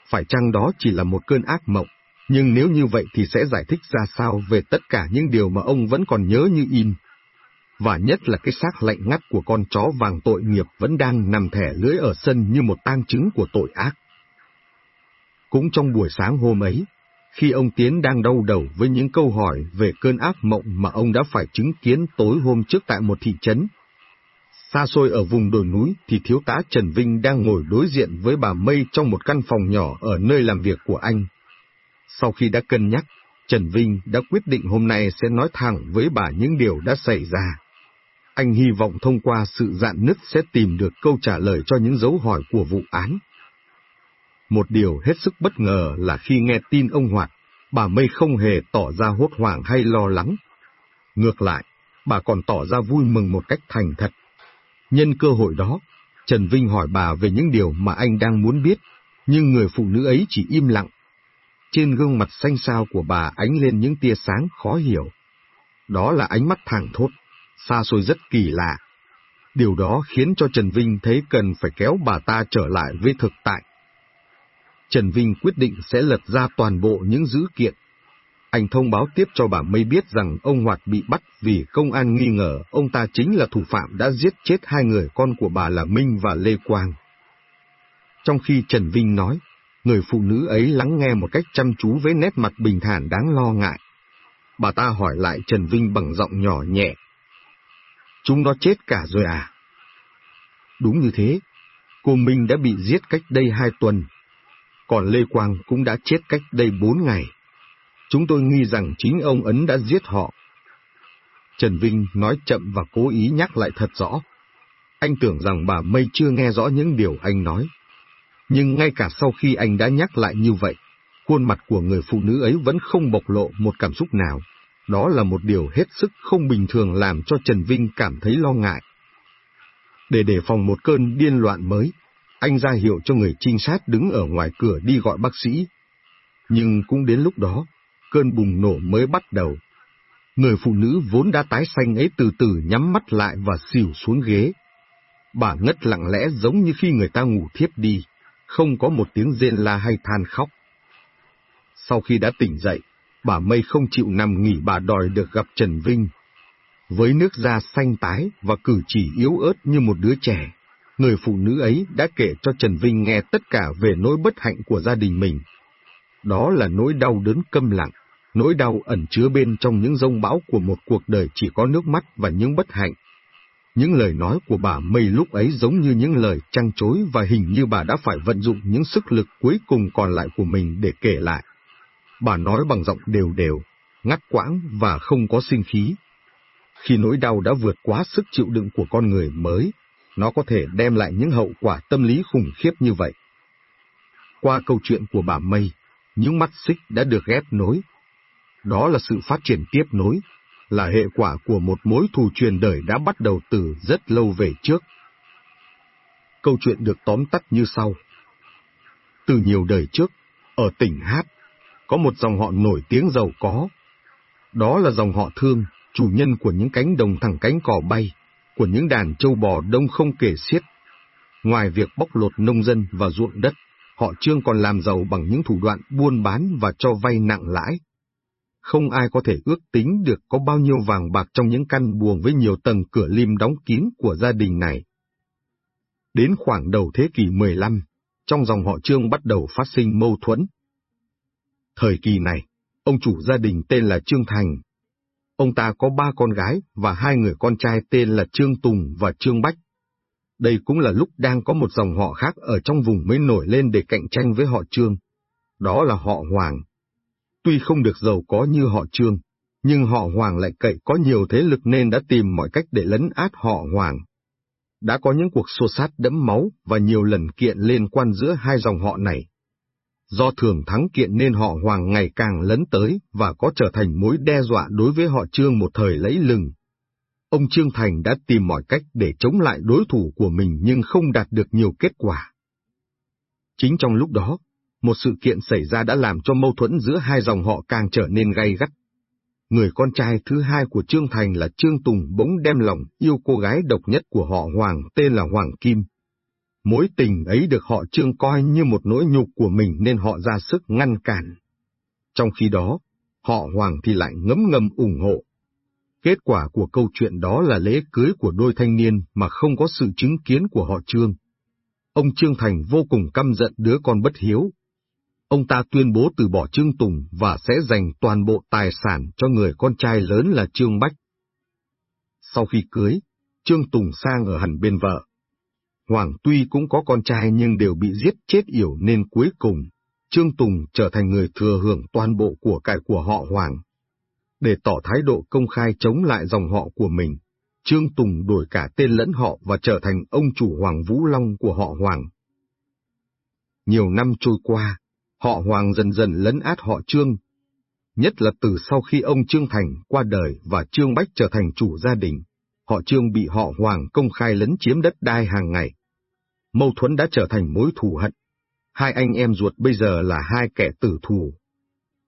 Phải chăng đó chỉ là một cơn ác mộng, nhưng nếu như vậy thì sẽ giải thích ra sao về tất cả những điều mà ông vẫn còn nhớ như in. Và nhất là cái xác lạnh ngắt của con chó vàng tội nghiệp vẫn đang nằm thẻ lưỡi ở sân như một tang chứng của tội ác. Cũng trong buổi sáng hôm ấy, khi ông Tiến đang đau đầu với những câu hỏi về cơn ác mộng mà ông đã phải chứng kiến tối hôm trước tại một thị trấn. Xa xôi ở vùng đồi núi thì thiếu tá Trần Vinh đang ngồi đối diện với bà Mây trong một căn phòng nhỏ ở nơi làm việc của anh. Sau khi đã cân nhắc, Trần Vinh đã quyết định hôm nay sẽ nói thẳng với bà những điều đã xảy ra. Anh hy vọng thông qua sự dạn nứt sẽ tìm được câu trả lời cho những dấu hỏi của vụ án. Một điều hết sức bất ngờ là khi nghe tin ông Hoạt, bà Mây không hề tỏ ra hốt hoảng hay lo lắng. Ngược lại, bà còn tỏ ra vui mừng một cách thành thật. Nhân cơ hội đó, Trần Vinh hỏi bà về những điều mà anh đang muốn biết, nhưng người phụ nữ ấy chỉ im lặng. Trên gương mặt xanh xao của bà ánh lên những tia sáng khó hiểu. Đó là ánh mắt thẳng thốt, xa xôi rất kỳ lạ. Điều đó khiến cho Trần Vinh thấy cần phải kéo bà ta trở lại với thực tại. Trần Vinh quyết định sẽ lật ra toàn bộ những dữ kiện. Anh thông báo tiếp cho bà Mây biết rằng ông Hoạt bị bắt vì công an nghi ngờ ông ta chính là thủ phạm đã giết chết hai người con của bà là Minh và Lê Quang. Trong khi Trần Vinh nói, người phụ nữ ấy lắng nghe một cách chăm chú với nét mặt bình thản đáng lo ngại. Bà ta hỏi lại Trần Vinh bằng giọng nhỏ nhẹ. Chúng nó chết cả rồi à? Đúng như thế, cô Minh đã bị giết cách đây hai tuần, còn Lê Quang cũng đã chết cách đây bốn ngày. Chúng tôi nghi rằng chính ông Ấn đã giết họ. Trần Vinh nói chậm và cố ý nhắc lại thật rõ. Anh tưởng rằng bà Mây chưa nghe rõ những điều anh nói. Nhưng ngay cả sau khi anh đã nhắc lại như vậy, khuôn mặt của người phụ nữ ấy vẫn không bộc lộ một cảm xúc nào. Đó là một điều hết sức không bình thường làm cho Trần Vinh cảm thấy lo ngại. Để đề phòng một cơn điên loạn mới, anh ra hiệu cho người trinh sát đứng ở ngoài cửa đi gọi bác sĩ. Nhưng cũng đến lúc đó, cơn bùng nổ mới bắt đầu. Người phụ nữ vốn đã tái xanh ấy từ từ nhắm mắt lại và xỉu xuống ghế. Bà ngất lặng lẽ giống như khi người ta ngủ thiếp đi, không có một tiếng rên la hay than khóc. Sau khi đã tỉnh dậy, bà Mây không chịu nằm nghỉ bà đòi được gặp Trần Vinh. Với nước da xanh tái và cử chỉ yếu ớt như một đứa trẻ, người phụ nữ ấy đã kể cho Trần Vinh nghe tất cả về nỗi bất hạnh của gia đình mình. Đó là nỗi đau đớn câm lặng, nỗi đau ẩn chứa bên trong những rông bão của một cuộc đời chỉ có nước mắt và những bất hạnh. Những lời nói của bà Mây lúc ấy giống như những lời trăng chối và hình như bà đã phải vận dụng những sức lực cuối cùng còn lại của mình để kể lại. Bà nói bằng giọng đều đều, ngắt quãng và không có sinh khí. Khi nỗi đau đã vượt quá sức chịu đựng của con người mới, nó có thể đem lại những hậu quả tâm lý khủng khiếp như vậy. Qua câu chuyện của bà Mây, những mắt xích đã được ghép nối. Đó là sự phát triển tiếp nối, là hệ quả của một mối thù truyền đời đã bắt đầu từ rất lâu về trước. Câu chuyện được tóm tắt như sau. Từ nhiều đời trước, ở tỉnh Hát, có một dòng họ nổi tiếng giàu có. Đó là dòng họ thương, chủ nhân của những cánh đồng thẳng cánh cỏ bay, của những đàn trâu bò đông không kể xiết. Ngoài việc bóc lột nông dân và ruộng đất, họ Trương còn làm giàu bằng những thủ đoạn buôn bán và cho vay nặng lãi. Không ai có thể ước tính được có bao nhiêu vàng bạc trong những căn buồng với nhiều tầng cửa lim đóng kín của gia đình này. Đến khoảng đầu thế kỷ 15, trong dòng họ Trương bắt đầu phát sinh mâu thuẫn. Thời kỳ này, ông chủ gia đình tên là Trương Thành Ông ta có ba con gái và hai người con trai tên là Trương Tùng và Trương Bách. Đây cũng là lúc đang có một dòng họ khác ở trong vùng mới nổi lên để cạnh tranh với họ Trương. Đó là họ Hoàng. Tuy không được giàu có như họ Trương, nhưng họ Hoàng lại cậy có nhiều thế lực nên đã tìm mọi cách để lấn át họ Hoàng. Đã có những cuộc xô sát đẫm máu và nhiều lần kiện liên quan giữa hai dòng họ này. Do thường thắng kiện nên họ Hoàng ngày càng lấn tới và có trở thành mối đe dọa đối với họ Trương một thời lấy lừng. Ông Trương Thành đã tìm mọi cách để chống lại đối thủ của mình nhưng không đạt được nhiều kết quả. Chính trong lúc đó, một sự kiện xảy ra đã làm cho mâu thuẫn giữa hai dòng họ càng trở nên gay gắt. Người con trai thứ hai của Trương Thành là Trương Tùng bỗng đem lòng yêu cô gái độc nhất của họ Hoàng tên là Hoàng Kim. Mối tình ấy được họ trương coi như một nỗi nhục của mình nên họ ra sức ngăn cản. Trong khi đó, họ Hoàng thì lại ngấm ngầm ủng hộ. Kết quả của câu chuyện đó là lễ cưới của đôi thanh niên mà không có sự chứng kiến của họ Trương. Ông Trương Thành vô cùng căm giận đứa con bất hiếu. Ông ta tuyên bố từ bỏ Trương Tùng và sẽ dành toàn bộ tài sản cho người con trai lớn là Trương Bách. Sau khi cưới, Trương Tùng sang ở hẳn bên vợ. Hoàng tuy cũng có con trai nhưng đều bị giết chết yểu nên cuối cùng, Trương Tùng trở thành người thừa hưởng toàn bộ của cải của họ Hoàng. Để tỏ thái độ công khai chống lại dòng họ của mình, Trương Tùng đổi cả tên lẫn họ và trở thành ông chủ Hoàng Vũ Long của họ Hoàng. Nhiều năm trôi qua, họ Hoàng dần dần lấn át họ Trương. Nhất là từ sau khi ông Trương Thành qua đời và Trương Bách trở thành chủ gia đình, họ Trương bị họ Hoàng công khai lấn chiếm đất đai hàng ngày. Mâu thuẫn đã trở thành mối thù hận. Hai anh em ruột bây giờ là hai kẻ tử thù.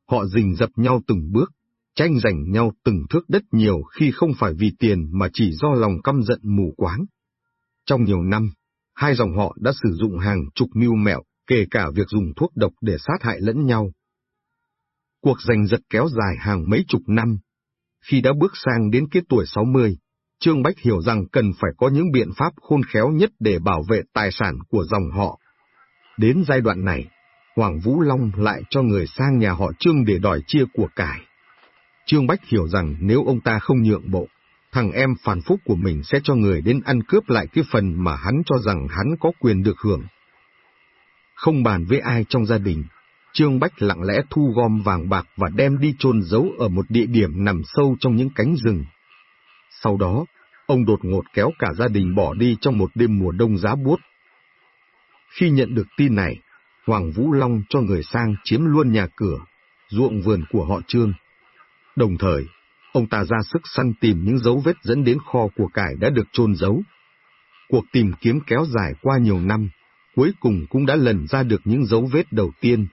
Họ rình dập nhau từng bước, tranh giành nhau từng thước đất nhiều khi không phải vì tiền mà chỉ do lòng căm giận mù quáng. Trong nhiều năm, hai dòng họ đã sử dụng hàng chục mưu mẹo, kể cả việc dùng thuốc độc để sát hại lẫn nhau. Cuộc giành giật kéo dài hàng mấy chục năm. Khi đã bước sang đến cái tuổi 60, Trương Bách hiểu rằng cần phải có những biện pháp khôn khéo nhất để bảo vệ tài sản của dòng họ. Đến giai đoạn này, Hoàng Vũ Long lại cho người sang nhà họ Trương để đòi chia của cải. Trương Bách hiểu rằng nếu ông ta không nhượng bộ, thằng em phản phúc của mình sẽ cho người đến ăn cướp lại cái phần mà hắn cho rằng hắn có quyền được hưởng. Không bàn với ai trong gia đình, Trương Bách lặng lẽ thu gom vàng bạc và đem đi chôn giấu ở một địa điểm nằm sâu trong những cánh rừng. Sau đó, ông đột ngột kéo cả gia đình bỏ đi trong một đêm mùa đông giá buốt. Khi nhận được tin này, Hoàng Vũ Long cho người sang chiếm luôn nhà cửa, ruộng vườn của họ Trương. Đồng thời, ông ta ra sức săn tìm những dấu vết dẫn đến kho của cải đã được chôn giấu. Cuộc tìm kiếm kéo dài qua nhiều năm, cuối cùng cũng đã lần ra được những dấu vết đầu tiên.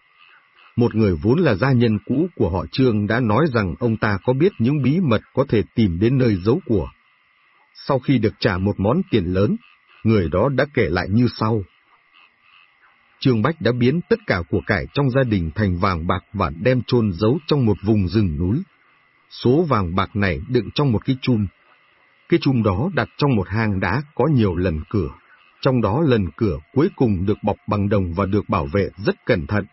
Một người vốn là gia nhân cũ của họ Trương đã nói rằng ông ta có biết những bí mật có thể tìm đến nơi giấu của. Sau khi được trả một món tiền lớn, người đó đã kể lại như sau. Trương Bách đã biến tất cả của cải trong gia đình thành vàng bạc và đem chôn giấu trong một vùng rừng núi. Số vàng bạc này đựng trong một cái chum. Cái chum đó đặt trong một hang đá có nhiều lần cửa. Trong đó lần cửa cuối cùng được bọc bằng đồng và được bảo vệ rất cẩn thận.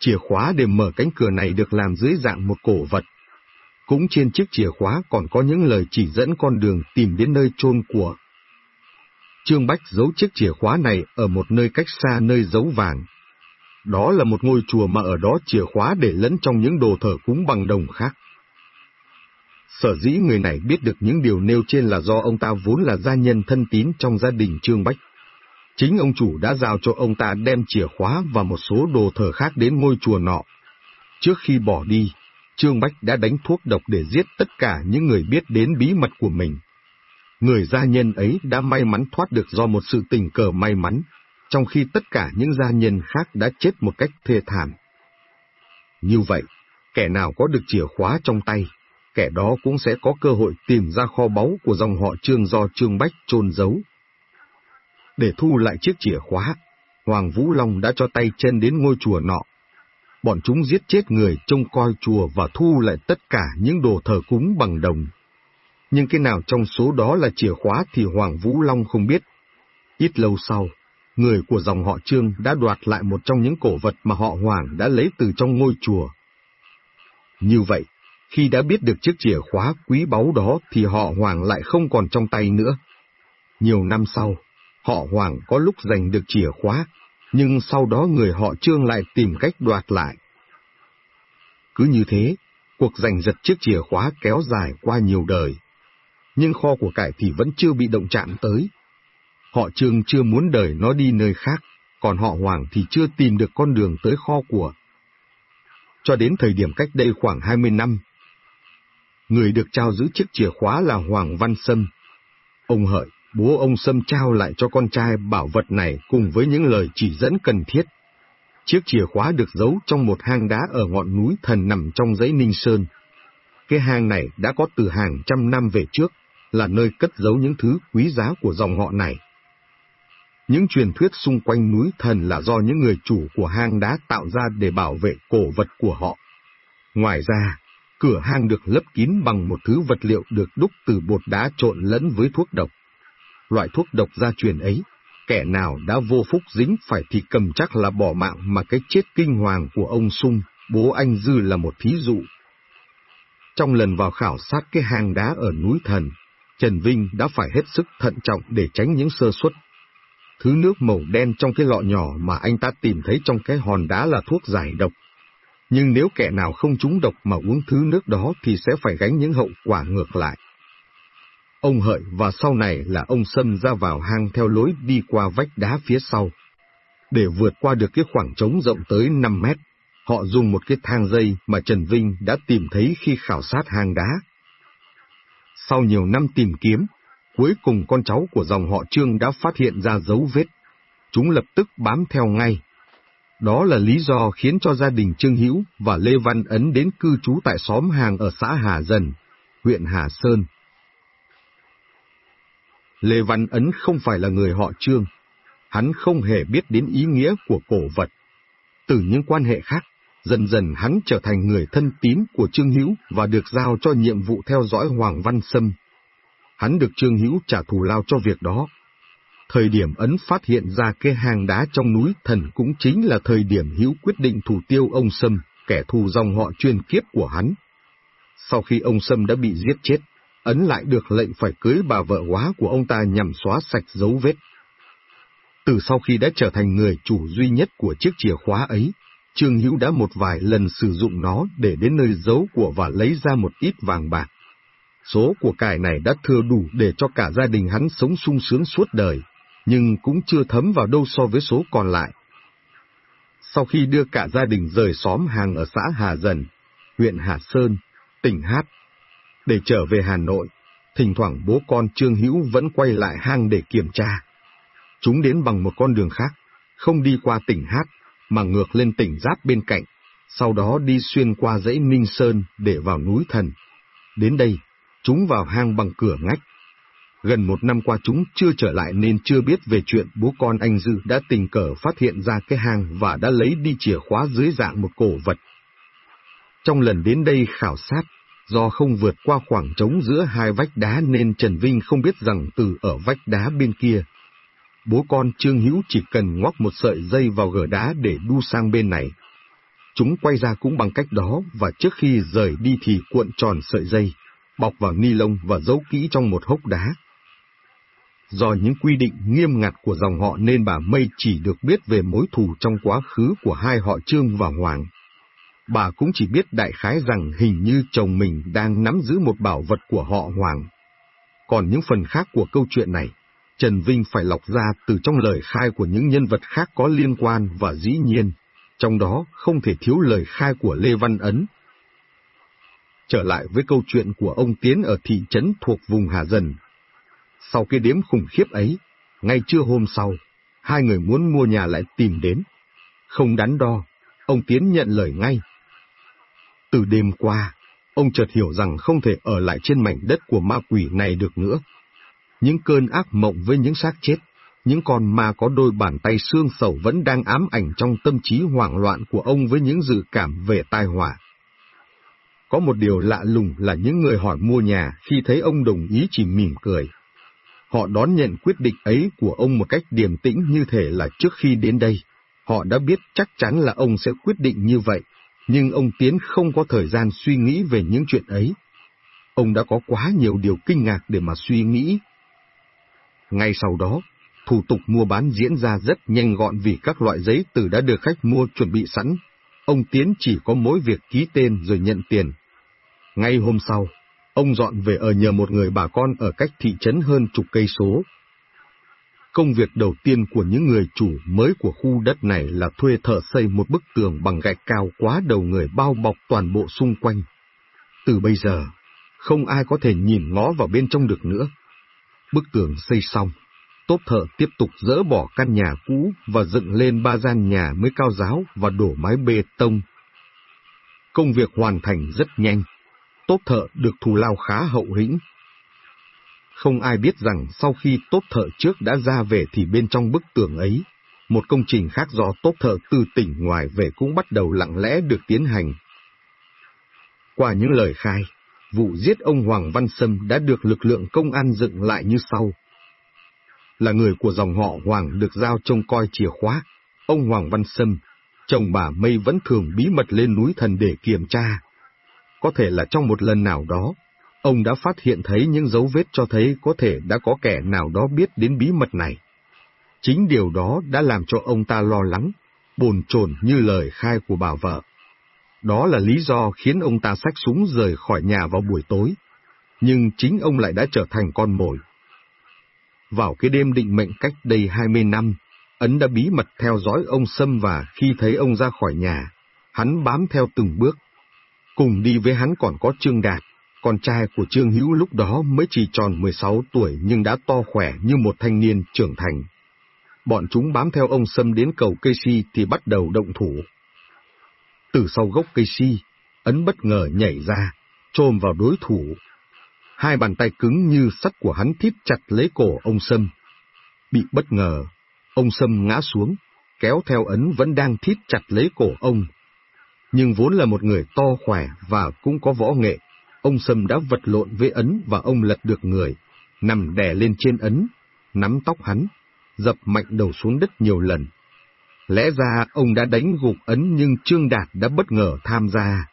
Chìa khóa để mở cánh cửa này được làm dưới dạng một cổ vật. Cũng trên chiếc chìa khóa còn có những lời chỉ dẫn con đường tìm đến nơi chôn của. Trương Bách giấu chiếc chìa khóa này ở một nơi cách xa nơi giấu vàng. Đó là một ngôi chùa mà ở đó chìa khóa để lẫn trong những đồ thờ cúng bằng đồng khác. Sở dĩ người này biết được những điều nêu trên là do ông ta vốn là gia nhân thân tín trong gia đình Trương Bách. Chính ông chủ đã giao cho ông ta đem chìa khóa và một số đồ thờ khác đến ngôi chùa nọ. Trước khi bỏ đi, Trương Bách đã đánh thuốc độc để giết tất cả những người biết đến bí mật của mình. Người gia nhân ấy đã may mắn thoát được do một sự tình cờ may mắn, trong khi tất cả những gia nhân khác đã chết một cách thê thảm. Như vậy, kẻ nào có được chìa khóa trong tay, kẻ đó cũng sẽ có cơ hội tìm ra kho báu của dòng họ Trương do Trương Bách trôn giấu. Để thu lại chiếc chìa khóa, Hoàng Vũ Long đã cho tay chân đến ngôi chùa nọ. Bọn chúng giết chết người trông coi chùa và thu lại tất cả những đồ thờ cúng bằng đồng. Nhưng cái nào trong số đó là chìa khóa thì Hoàng Vũ Long không biết. Ít lâu sau, người của dòng họ Trương đã đoạt lại một trong những cổ vật mà họ Hoàng đã lấy từ trong ngôi chùa. Như vậy, khi đã biết được chiếc chìa khóa quý báu đó thì họ Hoàng lại không còn trong tay nữa. Nhiều năm sau, họ Hoàng có lúc giành được chìa khóa, nhưng sau đó người họ Trương lại tìm cách đoạt lại. Cứ như thế, cuộc giành giật chiếc chìa khóa kéo dài qua nhiều đời. Nhưng kho của cải thì vẫn chưa bị động chạm tới. Họ Trương chưa muốn đời nó đi nơi khác, còn họ Hoàng thì chưa tìm được con đường tới kho của. Cho đến thời điểm cách đây khoảng 20 năm, người được trao giữ chiếc chìa khóa là Hoàng Văn Sâm. Ông Hợi, bố ông Sâm trao lại cho con trai bảo vật này cùng với những lời chỉ dẫn cần thiết. Chiếc chìa khóa được giấu trong một hang đá ở ngọn núi thần nằm trong dãy Ninh Sơn. Cái hang này đã có từ hàng trăm năm về trước, là nơi cất giấu những thứ quý giá của dòng họ này. Những truyền thuyết xung quanh núi thần là do những người chủ của hang đá tạo ra để bảo vệ cổ vật của họ. Ngoài ra, cửa hang được lấp kín bằng một thứ vật liệu được đúc từ bột đá trộn lẫn với thuốc độc. Loại thuốc độc gia truyền ấy, kẻ nào đã vô phúc dính phải thì cầm chắc là bỏ mạng mà cái chết kinh hoàng của ông Sung, bố anh Dư là một thí dụ. Trong lần vào khảo sát cái hang đá ở núi Thần, Trần Vinh đã phải hết sức thận trọng để tránh những sơ suất. Thứ nước màu đen trong cái lọ nhỏ mà anh ta tìm thấy trong cái hòn đá là thuốc giải độc, nhưng nếu kẻ nào không trúng độc mà uống thứ nước đó thì sẽ phải gánh những hậu quả ngược lại. ông Hợi và sau này là ông Sâm ra vào hang theo lối đi qua vách đá phía sau. Để vượt qua được cái khoảng trống rộng tới 5 mét, họ dùng một cái thang dây mà Trần Vinh đã tìm thấy khi khảo sát hang đá. Sau nhiều năm tìm kiếm, cuối cùng con cháu của dòng họ Trương đã phát hiện ra dấu vết. Chúng lập tức bám theo ngay. Đó là lý do khiến cho gia đình Trương Hữu và Lê Văn Ấn đến cư trú tại xóm hàng ở xã Hà Dần, huyện Hà Sơn. Lê Văn Ấn không phải là người họ Trương. Hắn không hề biết đến ý nghĩa của cổ vật. Từ những quan hệ khác, dần dần hắn trở thành người thân tín của Trương Hữu và được giao cho nhiệm vụ theo dõi Hoàng Văn Sâm. Hắn được Trương Hữu trả thù lao cho việc đó. Thời điểm ấn phát hiện ra cái hang đá trong núi thần cũng chính là thời điểm Hữu quyết định thủ tiêu ông Sâm, kẻ thù dòng họ chuyên kiếp của hắn. Sau khi ông Sâm đã bị giết chết, ấn lại được lệnh phải cưới bà vợ quá của ông ta nhằm xóa sạch dấu vết. Từ sau khi đã trở thành người chủ duy nhất của chiếc chìa khóa ấy, Trương Hữu đã một vài lần sử dụng nó để đến nơi giấu của và lấy ra một ít vàng bạc. Số của cải này đã thừa đủ để cho cả gia đình hắn sống sung sướng suốt đời, nhưng cũng chưa thấm vào đâu so với số còn lại. Sau khi đưa cả gia đình rời xóm hàng ở xã Hà Dần, huyện Hà Sơn, tỉnh Hát, để trở về Hà Nội, thỉnh thoảng bố con Trương Hữu vẫn quay lại hang để kiểm tra. Chúng đến bằng một con đường khác, không đi qua tỉnh Hát, mà ngược lên tỉnh Giáp bên cạnh, sau đó đi xuyên qua dãy Ninh Sơn để vào núi Thần. Đến đây, chúng vào hang bằng cửa ngách. Gần một năm qua chúng chưa trở lại nên chưa biết về chuyện bố con anh Dư đã tình cờ phát hiện ra cái hang và đã lấy đi chìa khóa dưới dạng một cổ vật. Trong lần đến đây khảo sát, do không vượt qua khoảng trống giữa hai vách đá nên Trần Vinh không biết rằng từ ở vách đá bên kia bố con Trương Hữu chỉ cần ngoắc một sợi dây vào gờ đá để đu sang bên này. Chúng quay ra cũng bằng cách đó và trước khi rời đi thì cuộn tròn sợi dây, bọc vào ni lông và giấu kỹ trong một hốc đá. Do những quy định nghiêm ngặt của dòng họ nên bà Mây chỉ được biết về mối thù trong quá khứ của hai họ Trương và Hoàng. Bà cũng chỉ biết đại khái rằng hình như chồng mình đang nắm giữ một bảo vật của họ Hoàng. Còn những phần khác của câu chuyện này, Trần Vinh phải lọc ra từ trong lời khai của những nhân vật khác có liên quan và dĩ nhiên, trong đó không thể thiếu lời khai của Lê Văn Ấn. Trở lại với câu chuyện của ông Tiến ở thị trấn thuộc vùng Hà Dần. Sau cái đếm khủng khiếp ấy, ngay trưa hôm sau, hai người muốn mua nhà lại tìm đến. Không đắn đo, ông Tiến nhận lời ngay. Từ đêm qua, ông chợt hiểu rằng không thể ở lại trên mảnh đất của ma quỷ này được nữa những cơn ác mộng với những xác chết, những con ma có đôi bàn tay xương sầu vẫn đang ám ảnh trong tâm trí hoảng loạn của ông với những dự cảm về tai họa. Có một điều lạ lùng là những người hỏi mua nhà khi thấy ông đồng ý chỉ mỉm cười. Họ đón nhận quyết định ấy của ông một cách điềm tĩnh như thể là trước khi đến đây. Họ đã biết chắc chắn là ông sẽ quyết định như vậy, nhưng ông Tiến không có thời gian suy nghĩ về những chuyện ấy. Ông đã có quá nhiều điều kinh ngạc để mà suy nghĩ ngay sau đó, thủ tục mua bán diễn ra rất nhanh gọn vì các loại giấy tờ đã được khách mua chuẩn bị sẵn. Ông Tiến chỉ có mỗi việc ký tên rồi nhận tiền. Ngay hôm sau, ông dọn về ở nhờ một người bà con ở cách thị trấn hơn chục cây số. Công việc đầu tiên của những người chủ mới của khu đất này là thuê thợ xây một bức tường bằng gạch cao quá đầu người bao bọc toàn bộ xung quanh. Từ bây giờ, không ai có thể nhìn ngó vào bên trong được nữa. Bức tường xây xong, tốt thợ tiếp tục dỡ bỏ căn nhà cũ và dựng lên ba gian nhà mới cao giáo và đổ mái bê tông. Công việc hoàn thành rất nhanh, tốt thợ được thù lao khá hậu hĩnh. Không ai biết rằng sau khi tốt thợ trước đã ra về thì bên trong bức tường ấy, một công trình khác do tốt thợ từ tỉnh ngoài về cũng bắt đầu lặng lẽ được tiến hành. Qua những lời khai, vụ giết ông Hoàng Văn Sâm đã được lực lượng công an dựng lại như sau. Là người của dòng họ Hoàng được giao trông coi chìa khóa, ông Hoàng Văn Sâm, chồng bà Mây vẫn thường bí mật lên núi thần để kiểm tra. Có thể là trong một lần nào đó, ông đã phát hiện thấy những dấu vết cho thấy có thể đã có kẻ nào đó biết đến bí mật này. Chính điều đó đã làm cho ông ta lo lắng, bồn chồn như lời khai của bà vợ. Đó là lý do khiến ông ta xách súng rời khỏi nhà vào buổi tối. nhưng chính ông lại đã trở thành con mồi. Vào cái đêm định mệnh cách đây 20 năm, Ấn đã bí mật theo dõi ông Sâm và khi thấy ông ra khỏi nhà, hắn bám theo từng bước. Cùng đi với hắn còn có Trương Đạt, con trai của Trương Hữu lúc đó mới chỉ tròn 16 tuổi nhưng đã to khỏe như một thanh niên trưởng thành. Bọn chúng bám theo ông Sâm đến cầu cây si thì bắt đầu động thủ. Từ sau gốc cây si, Ấn bất ngờ nhảy ra, trồm vào đối thủ. Hai bàn tay cứng như sắt của hắn thít chặt lấy cổ ông Sâm. Bị bất ngờ, ông Sâm ngã xuống, kéo theo Ấn vẫn đang thít chặt lấy cổ ông. Nhưng vốn là một người to khỏe và cũng có võ nghệ, ông Sâm đã vật lộn với Ấn và ông lật được người, nằm đè lên trên Ấn, nắm tóc hắn, dập mạnh đầu xuống đất nhiều lần. Lẽ ra ông đã đánh gục Ấn nhưng Trương Đạt đã bất ngờ tham gia.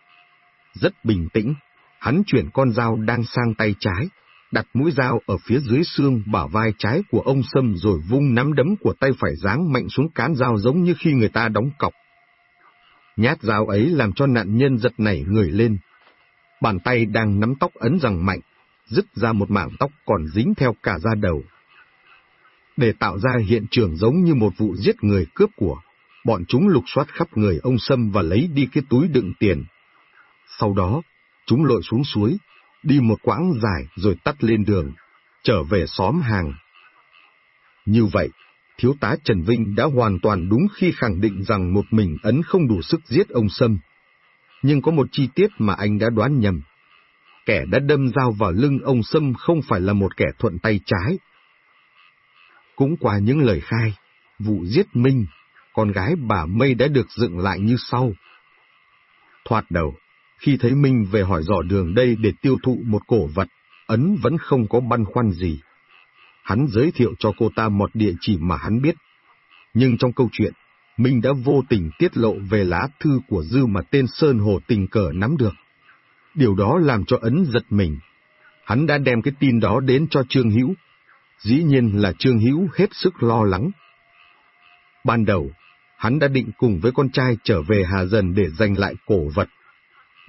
Rất bình tĩnh, hắn chuyển con dao đang sang tay trái, đặt mũi dao ở phía dưới xương bả vai trái của ông Sâm rồi vung nắm đấm của tay phải giáng mạnh xuống cán dao giống như khi người ta đóng cọc. Nhát dao ấy làm cho nạn nhân giật nảy người lên. Bàn tay đang nắm tóc ấn rằng mạnh, dứt ra một mảng tóc còn dính theo cả da đầu. Để tạo ra hiện trường giống như một vụ giết người cướp của, bọn chúng lục soát khắp người ông Sâm và lấy đi cái túi đựng tiền. Sau đó, chúng lội xuống suối, đi một quãng dài rồi tắt lên đường, trở về xóm hàng. Như vậy, thiếu tá Trần Vinh đã hoàn toàn đúng khi khẳng định rằng một mình ấn không đủ sức giết ông Sâm. Nhưng có một chi tiết mà anh đã đoán nhầm. Kẻ đã đâm dao vào lưng ông Sâm không phải là một kẻ thuận tay trái. Cũng qua những lời khai, vụ giết Minh, con gái bà Mây đã được dựng lại như sau. Thoạt đầu, khi thấy Minh về hỏi dò đường đây để tiêu thụ một cổ vật, Ấn vẫn không có băn khoăn gì. Hắn giới thiệu cho cô ta một địa chỉ mà hắn biết. Nhưng trong câu chuyện, Minh đã vô tình tiết lộ về lá thư của Dư mà tên Sơn Hồ tình cờ nắm được. Điều đó làm cho Ấn giật mình. Hắn đã đem cái tin đó đến cho Trương Hữu. Dĩ nhiên là Trương Hữu hết sức lo lắng. Ban đầu, hắn đã định cùng với con trai trở về Hà Dần để giành lại cổ vật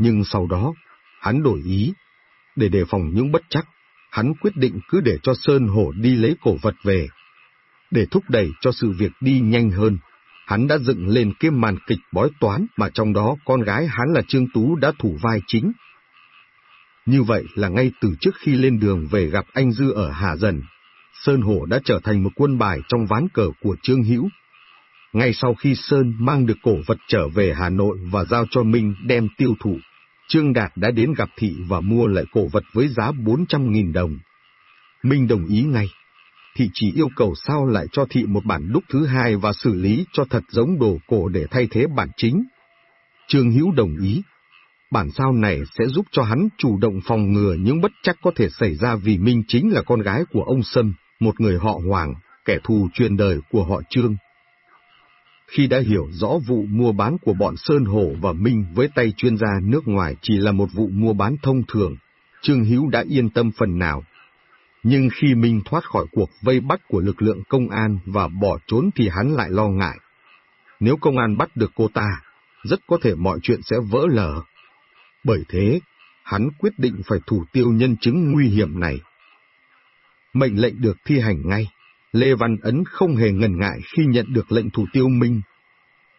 nhưng sau đó, hắn đổi ý. Để đề phòng những bất chắc, hắn quyết định cứ để cho Sơn Hổ đi lấy cổ vật về. Để thúc đẩy cho sự việc đi nhanh hơn, hắn đã dựng lên cái màn kịch bói toán mà trong đó con gái hắn là Trương Tú đã thủ vai chính. Như vậy là ngay từ trước khi lên đường về gặp anh Dư ở Hà Dần, Sơn Hổ đã trở thành một quân bài trong ván cờ của Trương Hữu. Ngay sau khi Sơn mang được cổ vật trở về Hà Nội và giao cho Minh đem tiêu thụ, Trương Đạt đã đến gặp Thị và mua lại cổ vật với giá 400.000 đồng. Minh đồng ý ngay. Thị chỉ yêu cầu sao lại cho Thị một bản đúc thứ hai và xử lý cho thật giống đồ cổ để thay thế bản chính. Trương Hữu đồng ý. Bản sao này sẽ giúp cho hắn chủ động phòng ngừa những bất chắc có thể xảy ra vì Minh chính là con gái của ông Sâm, một người họ Hoàng, kẻ thù truyền đời của họ Trương. Khi đã hiểu rõ vụ mua bán của bọn Sơn Hổ và Minh với tay chuyên gia nước ngoài chỉ là một vụ mua bán thông thường, Trương Hữu đã yên tâm phần nào. Nhưng khi Minh thoát khỏi cuộc vây bắt của lực lượng công an và bỏ trốn thì hắn lại lo ngại. Nếu công an bắt được cô ta, rất có thể mọi chuyện sẽ vỡ lở. Bởi thế, hắn quyết định phải thủ tiêu nhân chứng nguy hiểm này. Mệnh lệnh được thi hành ngay. Lê Văn Ấn không hề ngần ngại khi nhận được lệnh thủ tiêu Minh.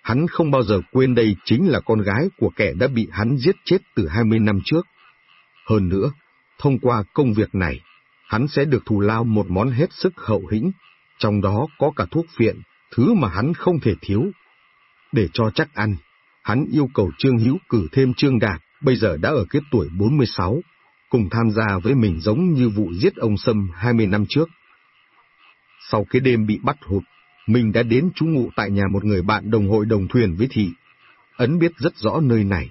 Hắn không bao giờ quên đây chính là con gái của kẻ đã bị hắn giết chết từ 20 năm trước. Hơn nữa, thông qua công việc này, hắn sẽ được thù lao một món hết sức hậu hĩnh, trong đó có cả thuốc phiện, thứ mà hắn không thể thiếu. Để cho chắc ăn, hắn yêu cầu Trương Hữu cử thêm Trương Đạt, bây giờ đã ở cái tuổi 46, cùng tham gia với mình giống như vụ giết ông Sâm 20 năm trước. Sau cái đêm bị bắt hụt, mình đã đến trú ngụ tại nhà một người bạn đồng hội đồng thuyền với thị. Ấn biết rất rõ nơi này.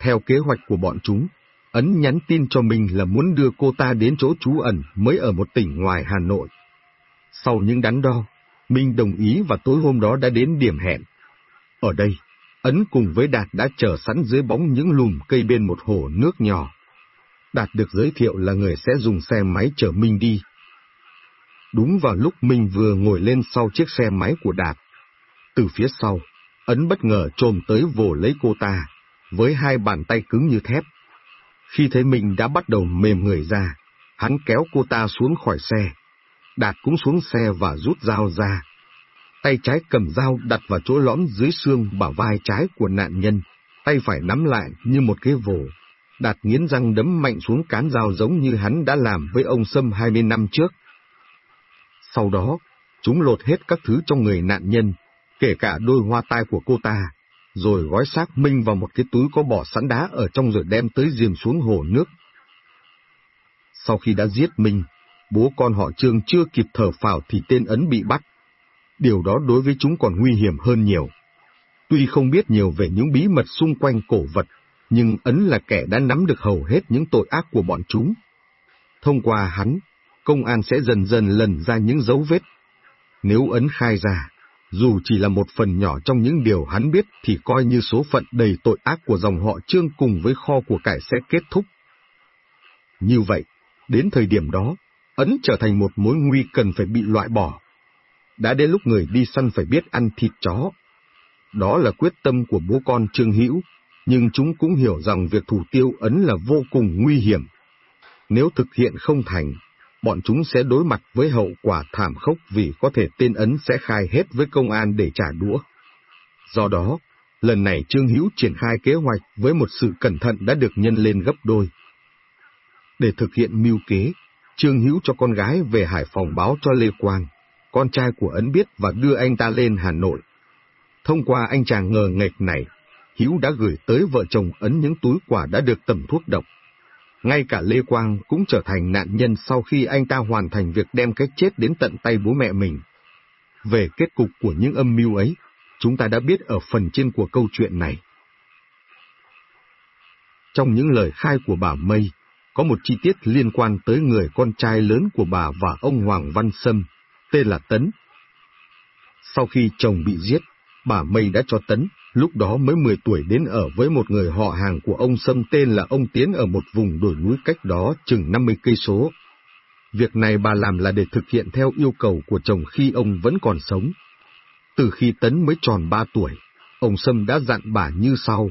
Theo kế hoạch của bọn chúng, Ấn nhắn tin cho mình là muốn đưa cô ta đến chỗ trú ẩn mới ở một tỉnh ngoài Hà Nội. Sau những đắn đo, Minh đồng ý và tối hôm đó đã đến điểm hẹn. Ở đây, Ấn cùng với Đạt đã chờ sẵn dưới bóng những lùm cây bên một hồ nước nhỏ. Đạt được giới thiệu là người sẽ dùng xe máy chở Minh đi, Đúng vào lúc mình vừa ngồi lên sau chiếc xe máy của Đạt. Từ phía sau, Ấn bất ngờ trồm tới vồ lấy cô ta, với hai bàn tay cứng như thép. Khi thấy mình đã bắt đầu mềm người ra, hắn kéo cô ta xuống khỏi xe. Đạt cũng xuống xe và rút dao ra. Tay trái cầm dao đặt vào chỗ lõm dưới xương bả vai trái của nạn nhân, tay phải nắm lại như một cái vồ. Đạt nghiến răng đấm mạnh xuống cán dao giống như hắn đã làm với ông Sâm 20 năm trước. Sau đó, chúng lột hết các thứ trong người nạn nhân, kể cả đôi hoa tai của cô ta, rồi gói xác Minh vào một cái túi có bỏ sẵn đá ở trong rồi đem tới diềm xuống hồ nước. Sau khi đã giết Minh, bố con họ Trương chưa kịp thở phào thì tên Ấn bị bắt. Điều đó đối với chúng còn nguy hiểm hơn nhiều. Tuy không biết nhiều về những bí mật xung quanh cổ vật, nhưng Ấn là kẻ đã nắm được hầu hết những tội ác của bọn chúng. Thông qua hắn, công an sẽ dần dần lần ra những dấu vết. Nếu Ấn khai ra, dù chỉ là một phần nhỏ trong những điều hắn biết thì coi như số phận đầy tội ác của dòng họ Trương cùng với kho của cải sẽ kết thúc. Như vậy, đến thời điểm đó, Ấn trở thành một mối nguy cần phải bị loại bỏ. Đã đến lúc người đi săn phải biết ăn thịt chó. Đó là quyết tâm của bố con Trương Hữu, nhưng chúng cũng hiểu rằng việc thủ tiêu Ấn là vô cùng nguy hiểm. Nếu thực hiện không thành, bọn chúng sẽ đối mặt với hậu quả thảm khốc vì có thể tên Ấn sẽ khai hết với công an để trả đũa. Do đó, lần này Trương Hữu triển khai kế hoạch với một sự cẩn thận đã được nhân lên gấp đôi. Để thực hiện mưu kế, Trương Hữu cho con gái về Hải Phòng báo cho Lê Quang, con trai của Ấn biết và đưa anh ta lên Hà Nội. Thông qua anh chàng ngờ nghệch này, Hữu đã gửi tới vợ chồng Ấn những túi quà đã được tẩm thuốc độc. Ngay cả Lê Quang cũng trở thành nạn nhân sau khi anh ta hoàn thành việc đem cái chết đến tận tay bố mẹ mình. Về kết cục của những âm mưu ấy, chúng ta đã biết ở phần trên của câu chuyện này. Trong những lời khai của bà Mây, có một chi tiết liên quan tới người con trai lớn của bà và ông Hoàng Văn Sâm, tên là Tấn. Sau khi chồng bị giết, bà Mây đã cho Tấn, lúc đó mới 10 tuổi đến ở với một người họ hàng của ông Sâm tên là ông Tiến ở một vùng đồi núi cách đó chừng 50 cây số. Việc này bà làm là để thực hiện theo yêu cầu của chồng khi ông vẫn còn sống. Từ khi Tấn mới tròn 3 tuổi, ông Sâm đã dặn bà như sau.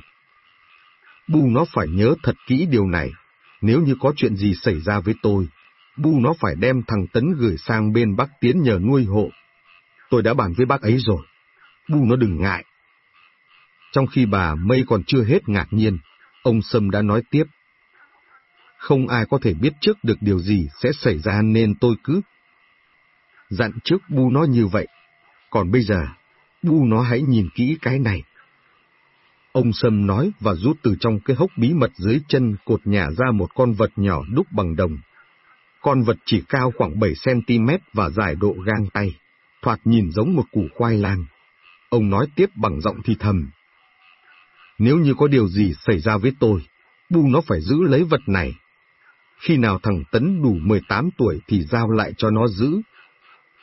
Bu nó phải nhớ thật kỹ điều này, nếu như có chuyện gì xảy ra với tôi, Bu nó phải đem thằng Tấn gửi sang bên bác Tiến nhờ nuôi hộ. Tôi đã bàn với bác ấy rồi, Bu nó đừng ngại. Trong khi bà Mây còn chưa hết ngạc nhiên, ông Sâm đã nói tiếp. Không ai có thể biết trước được điều gì sẽ xảy ra nên tôi cứ dặn trước Bu nó như vậy. Còn bây giờ, Bu nó hãy nhìn kỹ cái này. Ông Sâm nói và rút từ trong cái hốc bí mật dưới chân cột nhà ra một con vật nhỏ đúc bằng đồng. Con vật chỉ cao khoảng 7cm và dài độ gang tay, thoạt nhìn giống một củ khoai lang. Ông nói tiếp bằng giọng thì thầm. Nếu như có điều gì xảy ra với tôi, Bu nó phải giữ lấy vật này. Khi nào thằng Tấn đủ 18 tuổi thì giao lại cho nó giữ.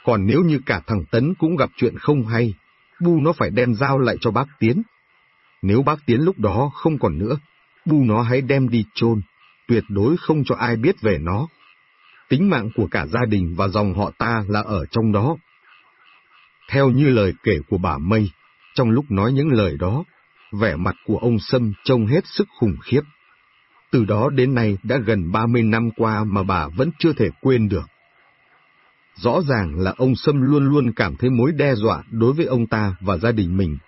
Còn nếu như cả thằng Tấn cũng gặp chuyện không hay, Bu nó phải đem giao lại cho bác Tiến. Nếu bác Tiến lúc đó không còn nữa, Bu nó hãy đem đi chôn, tuyệt đối không cho ai biết về nó. Tính mạng của cả gia đình và dòng họ ta là ở trong đó. Theo như lời kể của bà Mây, trong lúc nói những lời đó, vẻ mặt của ông Sâm trông hết sức khủng khiếp. Từ đó đến nay đã gần 30 năm qua mà bà vẫn chưa thể quên được. Rõ ràng là ông Sâm luôn luôn cảm thấy mối đe dọa đối với ông ta và gia đình mình.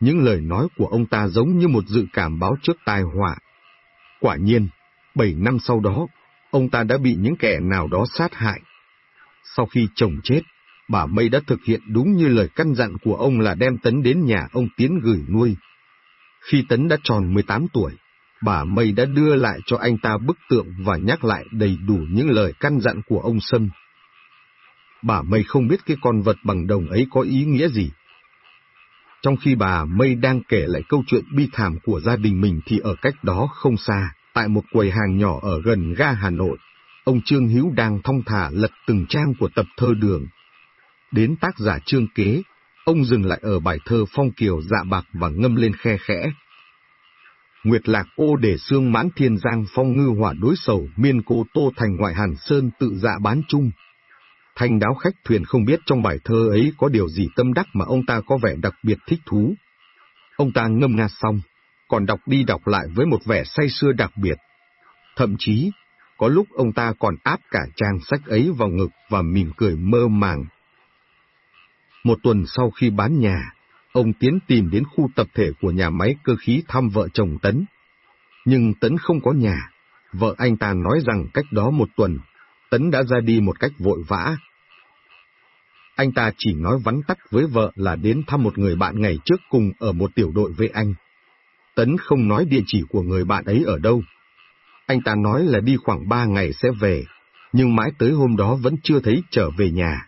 Những lời nói của ông ta giống như một dự cảm báo trước tai họa. Quả nhiên, bảy năm sau đó, ông ta đã bị những kẻ nào đó sát hại. Sau khi chồng chết, bà Mây đã thực hiện đúng như lời căn dặn của ông là đem Tấn đến nhà ông Tiến gửi nuôi. Khi Tấn đã tròn 18 tuổi, bà Mây đã đưa lại cho anh ta bức tượng và nhắc lại đầy đủ những lời căn dặn của ông Sâm. Bà Mây không biết cái con vật bằng đồng ấy có ý nghĩa gì. Trong khi bà Mây đang kể lại câu chuyện bi thảm của gia đình mình thì ở cách đó không xa, tại một quầy hàng nhỏ ở gần ga Hà Nội, ông Trương Hiếu đang thong thả lật từng trang của tập thơ đường. Đến tác giả Trương Kế, ông dừng lại ở bài thơ phong kiều dạ bạc và ngâm lên khe khẽ. Nguyệt lạc ô để xương mãn thiên giang phong ngư hỏa đối sầu miên cô tô thành ngoại hàn sơn tự dạ bán chung. Thanh đáo khách thuyền không biết trong bài thơ ấy có điều gì tâm đắc mà ông ta có vẻ đặc biệt thích thú. Ông ta ngâm nga xong, còn đọc đi đọc lại với một vẻ say sưa đặc biệt. Thậm chí, có lúc ông ta còn áp cả trang sách ấy vào ngực và mỉm cười mơ màng. Một tuần sau khi bán nhà, ông Tiến tìm đến khu tập thể của nhà máy cơ khí thăm vợ chồng Tấn. Nhưng Tấn không có nhà, vợ anh ta nói rằng cách đó một tuần, Tấn đã ra đi một cách vội vã. Anh ta chỉ nói vắn tắt với vợ là đến thăm một người bạn ngày trước cùng ở một tiểu đội với anh. Tấn không nói địa chỉ của người bạn ấy ở đâu. Anh ta nói là đi khoảng ba ngày sẽ về, nhưng mãi tới hôm đó vẫn chưa thấy trở về nhà.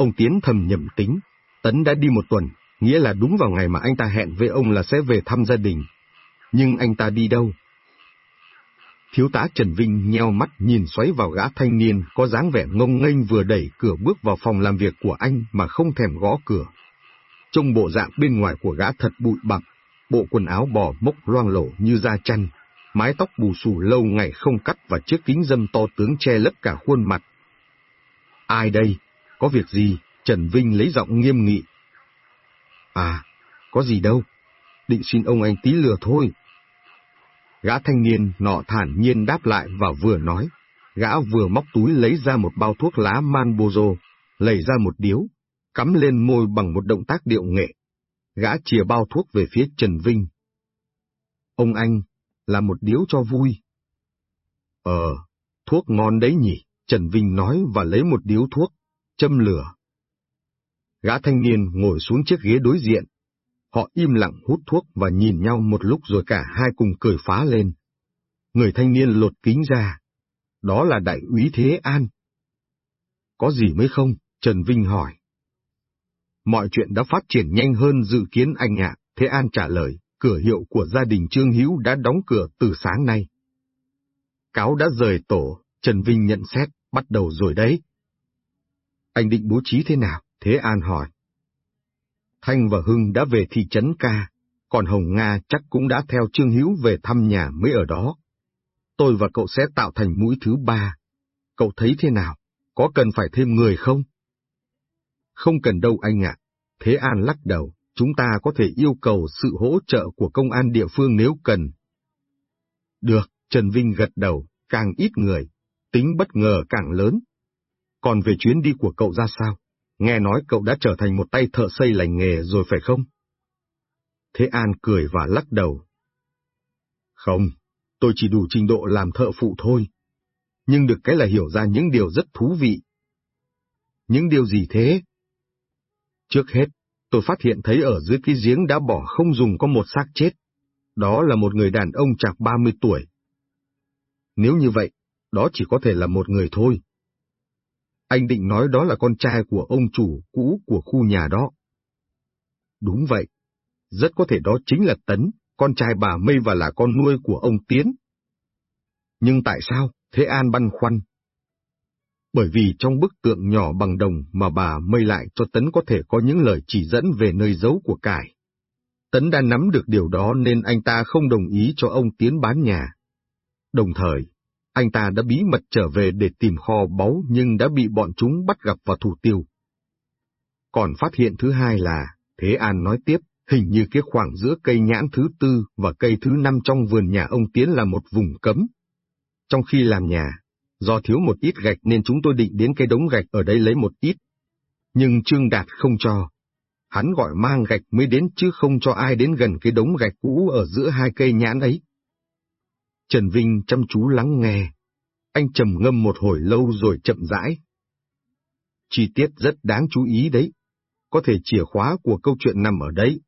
Ông Tiến thầm nhầm tính, Tấn đã đi một tuần, nghĩa là đúng vào ngày mà anh ta hẹn với ông là sẽ về thăm gia đình. Nhưng anh ta đi đâu? Thiếu tá Trần Vinh nheo mắt nhìn xoáy vào gã thanh niên có dáng vẻ ngông nghênh vừa đẩy cửa bước vào phòng làm việc của anh mà không thèm gõ cửa. Trong bộ dạng bên ngoài của gã thật bụi bặm, bộ quần áo bò mốc loang lổ như da chăn, mái tóc bù xù lâu ngày không cắt và chiếc kính dâm to tướng che lấp cả khuôn mặt. Ai đây? Có việc gì? Trần Vinh lấy giọng nghiêm nghị. À, có gì đâu, định xin ông anh tí lừa thôi. Gã thanh niên nọ thản nhiên đáp lại và vừa nói, gã vừa móc túi lấy ra một bao thuốc lá manbozo, lấy ra một điếu, cắm lên môi bằng một động tác điệu nghệ. Gã chìa bao thuốc về phía Trần Vinh. Ông anh, là một điếu cho vui. Ờ, thuốc ngon đấy nhỉ, Trần Vinh nói và lấy một điếu thuốc, châm lửa. Gã thanh niên ngồi xuống chiếc ghế đối diện. Họ im lặng hút thuốc và nhìn nhau một lúc rồi cả hai cùng cười phá lên. Người thanh niên lột kính ra. Đó là đại úy Thế An. Có gì mới không? Trần Vinh hỏi. Mọi chuyện đã phát triển nhanh hơn dự kiến anh ạ, Thế An trả lời, cửa hiệu của gia đình Trương Hữu đã đóng cửa từ sáng nay. Cáo đã rời tổ, Trần Vinh nhận xét, bắt đầu rồi đấy. Anh định bố trí thế nào? Thế An hỏi. Thanh và Hưng đã về thị trấn ca, còn Hồng Nga chắc cũng đã theo Trương Hữu về thăm nhà mới ở đó. Tôi và cậu sẽ tạo thành mũi thứ ba. Cậu thấy thế nào? Có cần phải thêm người không? Không cần đâu anh ạ. Thế An lắc đầu, chúng ta có thể yêu cầu sự hỗ trợ của công an địa phương nếu cần. Được, Trần Vinh gật đầu, càng ít người, tính bất ngờ càng lớn. Còn về chuyến đi của cậu ra sao? Nghe nói cậu đã trở thành một tay thợ xây lành nghề rồi phải không? Thế An cười và lắc đầu. Không, tôi chỉ đủ trình độ làm thợ phụ thôi. Nhưng được cái là hiểu ra những điều rất thú vị. Những điều gì thế? Trước hết, tôi phát hiện thấy ở dưới cái giếng đã bỏ không dùng có một xác chết. Đó là một người đàn ông chạc 30 tuổi. Nếu như vậy, đó chỉ có thể là một người thôi. Anh định nói đó là con trai của ông chủ cũ của khu nhà đó. Đúng vậy. Rất có thể đó chính là Tấn, con trai bà Mây và là con nuôi của ông Tiến. Nhưng tại sao? Thế An băn khoăn. Bởi vì trong bức tượng nhỏ bằng đồng mà bà Mây lại cho Tấn có thể có những lời chỉ dẫn về nơi giấu của cải. Tấn đã nắm được điều đó nên anh ta không đồng ý cho ông Tiến bán nhà. Đồng thời, anh ta đã bí mật trở về để tìm kho báu nhưng đã bị bọn chúng bắt gặp và thủ tiêu. Còn phát hiện thứ hai là, Thế An nói tiếp, hình như cái khoảng giữa cây nhãn thứ tư và cây thứ năm trong vườn nhà ông Tiến là một vùng cấm. Trong khi làm nhà, do thiếu một ít gạch nên chúng tôi định đến cái đống gạch ở đây lấy một ít. Nhưng Trương Đạt không cho. Hắn gọi mang gạch mới đến chứ không cho ai đến gần cái đống gạch cũ ở giữa hai cây nhãn ấy. Trần Vinh chăm chú lắng nghe. Anh trầm ngâm một hồi lâu rồi chậm rãi. Chi tiết rất đáng chú ý đấy. Có thể chìa khóa của câu chuyện nằm ở đấy.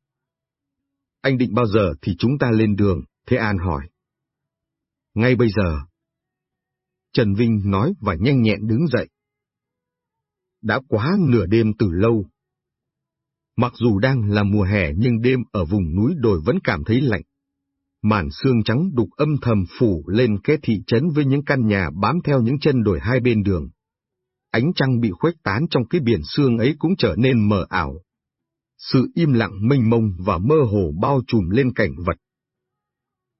Anh định bao giờ thì chúng ta lên đường, Thế An hỏi. Ngay bây giờ. Trần Vinh nói và nhanh nhẹn đứng dậy. Đã quá nửa đêm từ lâu. Mặc dù đang là mùa hè nhưng đêm ở vùng núi đồi vẫn cảm thấy lạnh màn xương trắng đục âm thầm phủ lên cái thị trấn với những căn nhà bám theo những chân đồi hai bên đường. Ánh trăng bị khuếch tán trong cái biển xương ấy cũng trở nên mờ ảo. Sự im lặng mênh mông và mơ hồ bao trùm lên cảnh vật.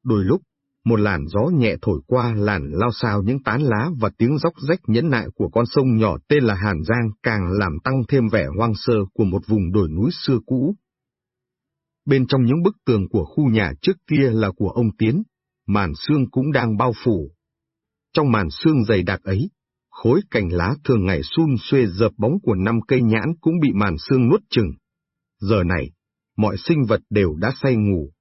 Đôi lúc, một làn gió nhẹ thổi qua làn lao xao những tán lá và tiếng róc rách nhẫn nại của con sông nhỏ tên là Hàn Giang càng làm tăng thêm vẻ hoang sơ của một vùng đồi núi xưa cũ bên trong những bức tường của khu nhà trước kia là của ông Tiến, màn xương cũng đang bao phủ. Trong màn xương dày đặc ấy, khối cành lá thường ngày xun xuê dợp bóng của năm cây nhãn cũng bị màn xương nuốt chừng. Giờ này, mọi sinh vật đều đã say ngủ.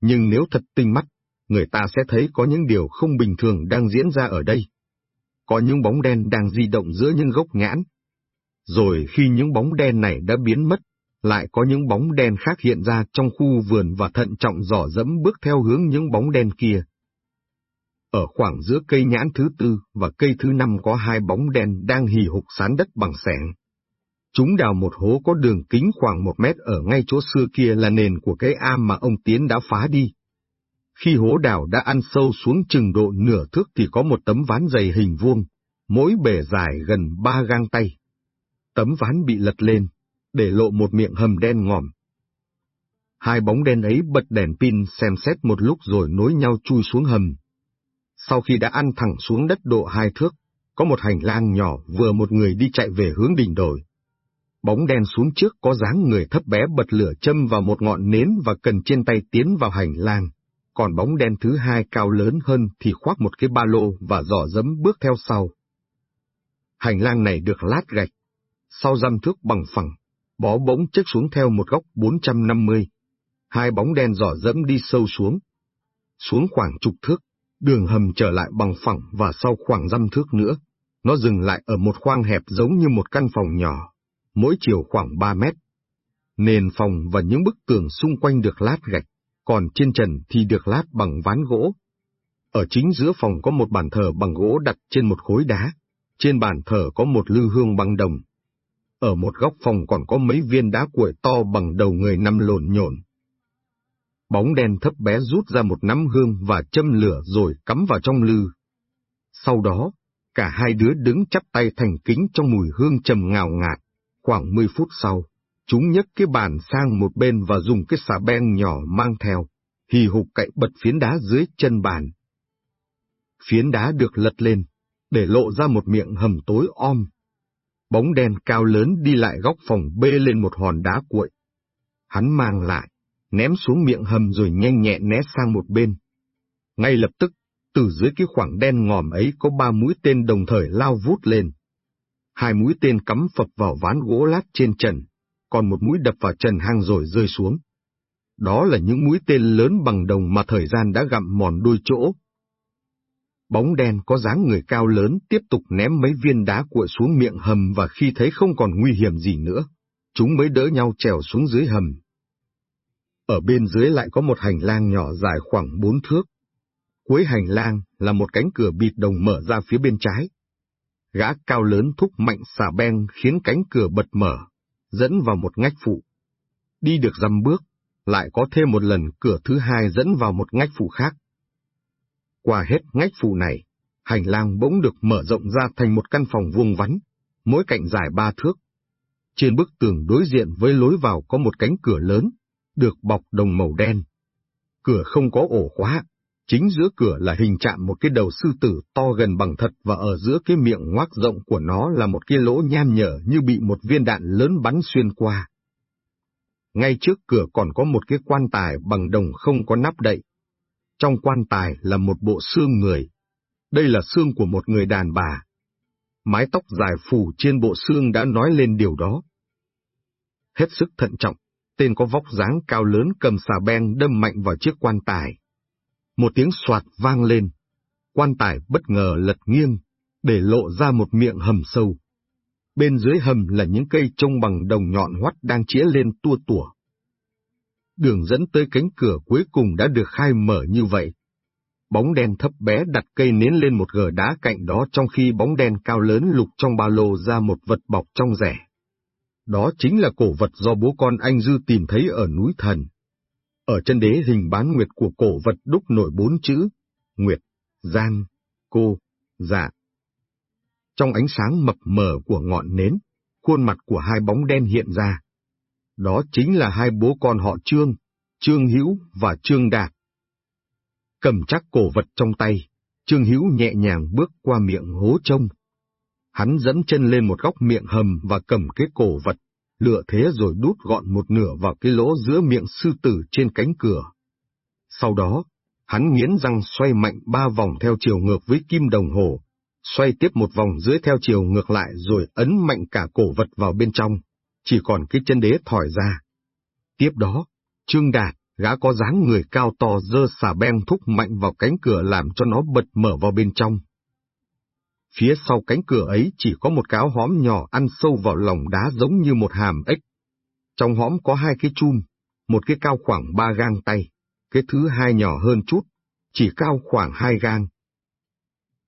Nhưng nếu thật tinh mắt, người ta sẽ thấy có những điều không bình thường đang diễn ra ở đây. Có những bóng đen đang di động giữa những gốc nhãn. Rồi khi những bóng đen này đã biến mất, lại có những bóng đen khác hiện ra trong khu vườn và thận trọng dò dẫm bước theo hướng những bóng đen kia. Ở khoảng giữa cây nhãn thứ tư và cây thứ năm có hai bóng đen đang hì hục sán đất bằng sẻng. Chúng đào một hố có đường kính khoảng một mét ở ngay chỗ xưa kia là nền của cái am mà ông Tiến đã phá đi. Khi hố đào đã ăn sâu xuống chừng độ nửa thước thì có một tấm ván dày hình vuông, mỗi bề dài gần ba gang tay. Tấm ván bị lật lên, để lộ một miệng hầm đen ngòm. Hai bóng đen ấy bật đèn pin xem xét một lúc rồi nối nhau chui xuống hầm. Sau khi đã ăn thẳng xuống đất độ hai thước, có một hành lang nhỏ vừa một người đi chạy về hướng đỉnh đồi. Bóng đen xuống trước có dáng người thấp bé bật lửa châm vào một ngọn nến và cần trên tay tiến vào hành lang, còn bóng đen thứ hai cao lớn hơn thì khoác một cái ba lô và giỏ dẫm bước theo sau. Hành lang này được lát gạch, sau dăm thước bằng phẳng, bó bỗng chất xuống theo một góc 450. Hai bóng đen dò dẫm đi sâu xuống. Xuống khoảng chục thước, đường hầm trở lại bằng phẳng và sau khoảng dăm thước nữa, nó dừng lại ở một khoang hẹp giống như một căn phòng nhỏ, mỗi chiều khoảng 3 mét. Nền phòng và những bức tường xung quanh được lát gạch, còn trên trần thì được lát bằng ván gỗ. Ở chính giữa phòng có một bàn thờ bằng gỗ đặt trên một khối đá, trên bàn thờ có một lư hương bằng đồng, ở một góc phòng còn có mấy viên đá cuội to bằng đầu người nằm lộn nhộn. Bóng đen thấp bé rút ra một nắm hương và châm lửa rồi cắm vào trong lư. Sau đó, cả hai đứa đứng chắp tay thành kính trong mùi hương trầm ngào ngạt. Khoảng 10 phút sau, chúng nhấc cái bàn sang một bên và dùng cái xà beng nhỏ mang theo, hì hục cậy bật phiến đá dưới chân bàn. Phiến đá được lật lên, để lộ ra một miệng hầm tối om, bóng đen cao lớn đi lại góc phòng bê lên một hòn đá cuội. Hắn mang lại, ném xuống miệng hầm rồi nhanh nhẹn né sang một bên. Ngay lập tức, từ dưới cái khoảng đen ngòm ấy có ba mũi tên đồng thời lao vút lên. Hai mũi tên cắm phập vào ván gỗ lát trên trần, còn một mũi đập vào trần hang rồi rơi xuống. Đó là những mũi tên lớn bằng đồng mà thời gian đã gặm mòn đôi chỗ, Bóng đen có dáng người cao lớn tiếp tục ném mấy viên đá cuội xuống miệng hầm và khi thấy không còn nguy hiểm gì nữa, chúng mới đỡ nhau trèo xuống dưới hầm. Ở bên dưới lại có một hành lang nhỏ dài khoảng bốn thước. Cuối hành lang là một cánh cửa bịt đồng mở ra phía bên trái. Gã cao lớn thúc mạnh xà beng khiến cánh cửa bật mở, dẫn vào một ngách phụ. Đi được dăm bước, lại có thêm một lần cửa thứ hai dẫn vào một ngách phụ khác. Qua hết ngách phụ này, hành lang bỗng được mở rộng ra thành một căn phòng vuông vắn, mỗi cạnh dài ba thước. Trên bức tường đối diện với lối vào có một cánh cửa lớn, được bọc đồng màu đen. Cửa không có ổ khóa, chính giữa cửa là hình chạm một cái đầu sư tử to gần bằng thật và ở giữa cái miệng ngoác rộng của nó là một cái lỗ nham nhở như bị một viên đạn lớn bắn xuyên qua. Ngay trước cửa còn có một cái quan tài bằng đồng không có nắp đậy, trong quan tài là một bộ xương người. Đây là xương của một người đàn bà. Mái tóc dài phủ trên bộ xương đã nói lên điều đó. Hết sức thận trọng, tên có vóc dáng cao lớn cầm xà beng đâm mạnh vào chiếc quan tài. Một tiếng soạt vang lên. Quan tài bất ngờ lật nghiêng, để lộ ra một miệng hầm sâu. Bên dưới hầm là những cây trông bằng đồng nhọn hoắt đang chĩa lên tua tủa đường dẫn tới cánh cửa cuối cùng đã được khai mở như vậy. Bóng đen thấp bé đặt cây nến lên một gờ đá cạnh đó trong khi bóng đen cao lớn lục trong ba lô ra một vật bọc trong rẻ. Đó chính là cổ vật do bố con anh Dư tìm thấy ở núi Thần. Ở chân đế hình bán nguyệt của cổ vật đúc nổi bốn chữ, Nguyệt, Giang, Cô, Dạ. Trong ánh sáng mập mờ của ngọn nến, khuôn mặt của hai bóng đen hiện ra. Đó chính là hai bố con họ Trương, Trương Hữu và Trương Đạt. Cầm chắc cổ vật trong tay, Trương Hữu nhẹ nhàng bước qua miệng hố trông. Hắn dẫn chân lên một góc miệng hầm và cầm cái cổ vật, lựa thế rồi đút gọn một nửa vào cái lỗ giữa miệng sư tử trên cánh cửa. Sau đó, Hắn nghiến răng xoay mạnh ba vòng theo chiều ngược với kim đồng hồ, xoay tiếp một vòng dưới theo chiều ngược lại rồi ấn mạnh cả cổ vật vào bên trong, chỉ còn cái chân đế thỏi ra. Tiếp đó, Trương Đạt, gã có dáng người cao to dơ xà beng thúc mạnh vào cánh cửa làm cho nó bật mở vào bên trong. Phía sau cánh cửa ấy chỉ có một cáo hóm nhỏ ăn sâu vào lòng đá giống như một hàm ếch. Trong hóm có hai cái chum, một cái cao khoảng ba gang tay, cái thứ hai nhỏ hơn chút, chỉ cao khoảng hai gang.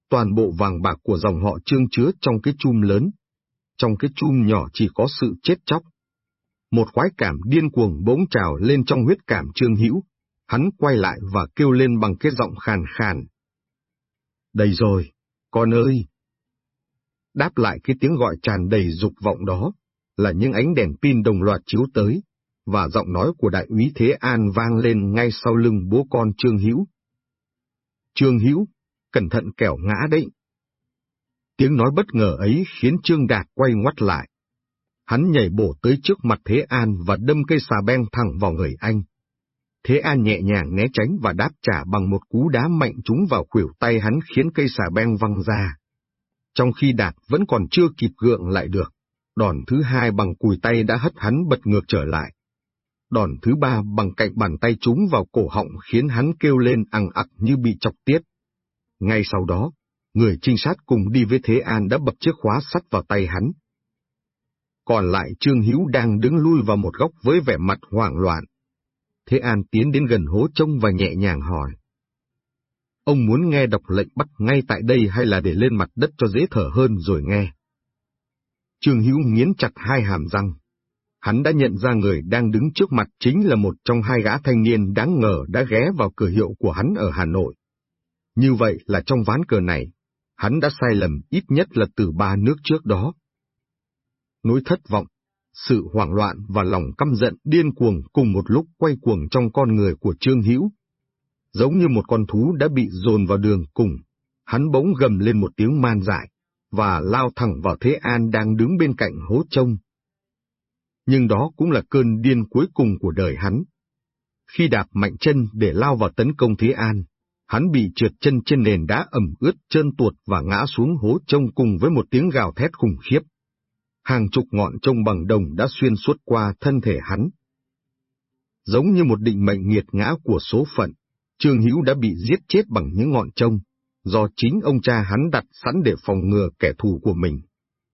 Toàn bộ vàng bạc của dòng họ trương chứa trong cái chum lớn, trong cái chum nhỏ chỉ có sự chết chóc. Một khoái cảm điên cuồng bỗng trào lên trong huyết cảm trương hữu, hắn quay lại và kêu lên bằng cái giọng khàn khàn. Đây rồi, con ơi! Đáp lại cái tiếng gọi tràn đầy dục vọng đó, là những ánh đèn pin đồng loạt chiếu tới, và giọng nói của đại úy Thế An vang lên ngay sau lưng bố con Trương Hữu. Trương Hữu, cẩn thận kẻo ngã đấy. Tiếng nói bất ngờ ấy khiến Trương Đạt quay ngoắt lại. Hắn nhảy bổ tới trước mặt Thế An và đâm cây xà beng thẳng vào người anh. Thế An nhẹ nhàng né tránh và đáp trả bằng một cú đá mạnh trúng vào khuỷu tay hắn khiến cây xà beng văng ra. Trong khi Đạt vẫn còn chưa kịp gượng lại được, đòn thứ hai bằng cùi tay đã hất hắn bật ngược trở lại. Đòn thứ ba bằng cạnh bàn tay trúng vào cổ họng khiến hắn kêu lên ằng ặc như bị chọc tiết. Ngay sau đó, người trinh sát cùng đi với Thế An đã bật chiếc khóa sắt vào tay hắn. Còn lại Trương Hữu đang đứng lui vào một góc với vẻ mặt hoảng loạn. Thế An tiến đến gần hố trông và nhẹ nhàng hỏi. Ông muốn nghe đọc lệnh bắt ngay tại đây hay là để lên mặt đất cho dễ thở hơn rồi nghe? Trương Hữu nghiến chặt hai hàm răng. Hắn đã nhận ra người đang đứng trước mặt chính là một trong hai gã thanh niên đáng ngờ đã ghé vào cửa hiệu của hắn ở Hà Nội. Như vậy là trong ván cờ này, hắn đã sai lầm ít nhất là từ ba nước trước đó. Nỗi thất vọng, sự hoảng loạn và lòng căm giận điên cuồng cùng một lúc quay cuồng trong con người của Trương Hữu. Giống như một con thú đã bị dồn vào đường cùng, hắn bỗng gầm lên một tiếng man dại, và lao thẳng vào Thế An đang đứng bên cạnh hố trông. Nhưng đó cũng là cơn điên cuối cùng của đời hắn. Khi đạp mạnh chân để lao vào tấn công Thế An, hắn bị trượt chân trên nền đá ẩm ướt trơn tuột và ngã xuống hố trông cùng với một tiếng gào thét khủng khiếp. Hàng chục ngọn trông bằng đồng đã xuyên suốt qua thân thể hắn. Giống như một định mệnh nghiệt ngã của số phận, Trương Hữu đã bị giết chết bằng những ngọn trông, do chính ông cha hắn đặt sẵn để phòng ngừa kẻ thù của mình.